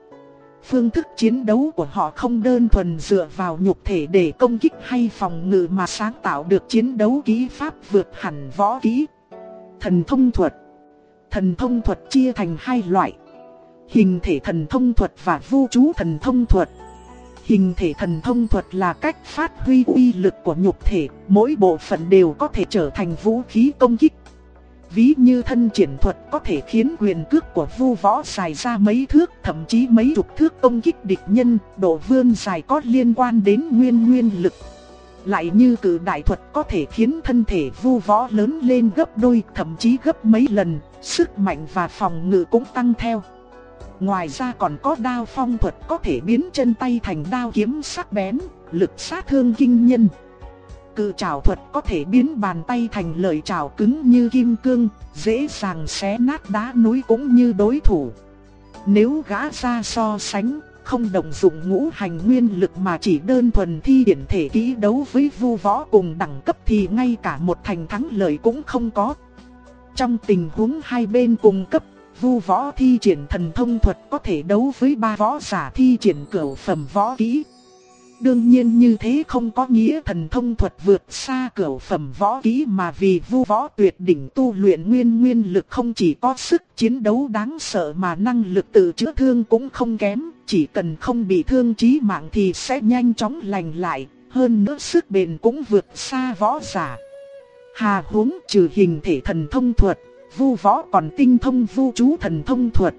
Phương thức chiến đấu của họ không đơn thuần dựa vào nhục thể để công kích hay phòng ngự mà sáng tạo được chiến đấu kỹ pháp vượt hẳn võ kỹ. Thần thông thuật Thần thông thuật chia thành hai loại. Hình thể thần thông thuật và vu chú thần thông thuật. Hình thể thần thông thuật là cách phát huy uy lực của nhục thể, mỗi bộ phận đều có thể trở thành vũ khí công kích. Ví như thân triển thuật có thể khiến quyền cước của vu võ dài ra mấy thước, thậm chí mấy chục thước công kích địch nhân, độ vươn dài có liên quan đến nguyên nguyên lực. Lại như cử đại thuật có thể khiến thân thể vu võ lớn lên gấp đôi, thậm chí gấp mấy lần, sức mạnh và phòng ngự cũng tăng theo. Ngoài ra còn có đao phong thuật có thể biến chân tay thành đao kiếm sắc bén, lực sát thương kinh nhân. Cự trảo thuật có thể biến bàn tay thành lợi trảo cứng như kim cương, dễ dàng xé nát đá núi cũng như đối thủ. Nếu gã ra so sánh, không đồng dụng ngũ hành nguyên lực mà chỉ đơn thuần thi điển thể kỹ đấu với vu võ cùng đẳng cấp thì ngay cả một thành thắng lợi cũng không có. Trong tình huống hai bên cùng cấp, vu võ thi triển thần thông thuật có thể đấu với ba võ giả thi triển cửu phẩm võ kỹ. Đương nhiên như thế không có nghĩa thần thông thuật vượt xa cửu phẩm võ kỹ mà vì vu võ tuyệt đỉnh tu luyện nguyên nguyên lực không chỉ có sức chiến đấu đáng sợ mà năng lực tự chữa thương cũng không kém, chỉ cần không bị thương chí mạng thì sẽ nhanh chóng lành lại, hơn nữa sức bền cũng vượt xa võ giả. Hà huống trừ hình thể thần thông thuật, vu võ còn tinh thông vu chú thần thông thuật.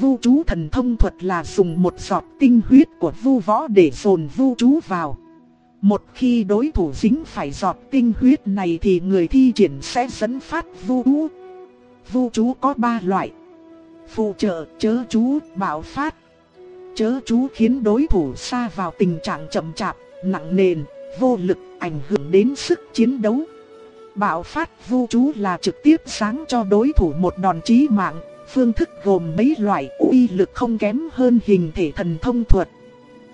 Vu chú thần thông thuật là dùng một giọt tinh huyết của vu võ để dồn vu chú vào. Một khi đối thủ dính phải giọt tinh huyết này thì người thi triển sẽ dẫn phát vu chú. Vu chú có ba loại. Phụ trợ, chớ chú, bảo phát. Chớ chú khiến đối thủ xa vào tình trạng chậm chạp, nặng nề, vô lực, ảnh hưởng đến sức chiến đấu. Bạo phát vu chú là trực tiếp sáng cho đối thủ một đòn chí mạng, phương thức gồm mấy loại uy lực không kém hơn hình thể thần thông thuật.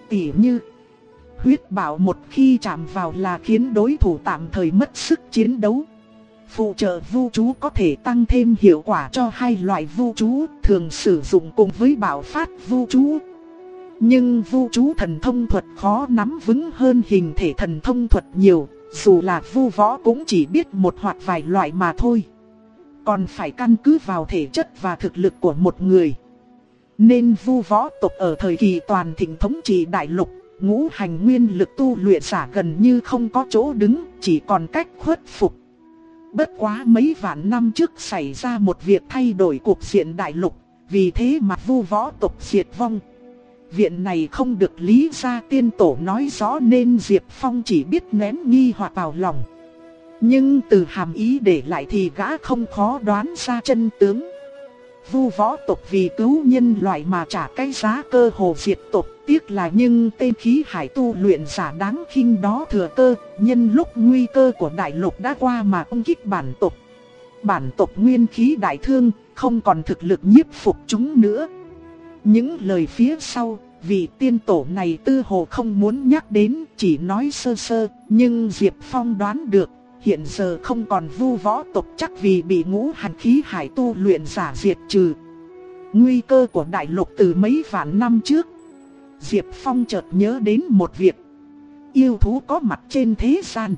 Tỉ như, huyết bảo một khi chạm vào là khiến đối thủ tạm thời mất sức chiến đấu. Phụ trợ vu chú có thể tăng thêm hiệu quả cho hai loại vu chú thường sử dụng cùng với bảo phát vu chú. Nhưng vu chú thần thông thuật khó nắm vững hơn hình thể thần thông thuật nhiều, dù là vu võ cũng chỉ biết một hoặc vài loại mà thôi. Còn phải căn cứ vào thể chất và thực lực của một người. Nên vu võ tộc ở thời kỳ toàn thịnh thống trị đại lục, ngũ hành nguyên lực tu luyện giả gần như không có chỗ đứng, chỉ còn cách khuất phục. Bất quá mấy vạn năm trước xảy ra một việc thay đổi cuộc diện đại lục, vì thế mà vu võ tộc diệt vong viện này không được lý gia tiên tổ nói rõ nên Diệp Phong chỉ biết nén nghi hoặc vào lòng. Nhưng từ hàm ý để lại thì gã không khó đoán ra chân tướng. Vu võ tộc vì cứu nhân loại mà trả cái giá cơ hồ diệt tộc tiếc là nhưng tên khí hải tu luyện giả đáng khinh đó thừa cơ, nhân lúc nguy cơ của đại lục đã qua mà công kích bản tộc. Bản tộc nguyên khí đại thương, không còn thực lực nhiếp phục chúng nữa. Những lời phía sau, vị tiên tổ này tư hồ không muốn nhắc đến, chỉ nói sơ sơ, nhưng Diệp Phong đoán được, hiện giờ không còn vu võ tộc chắc vì bị ngũ hành khí hải tu luyện giả diệt trừ. Nguy cơ của đại lục từ mấy vạn năm trước. Diệp Phong chợt nhớ đến một việc. Yêu thú có mặt trên thế gian.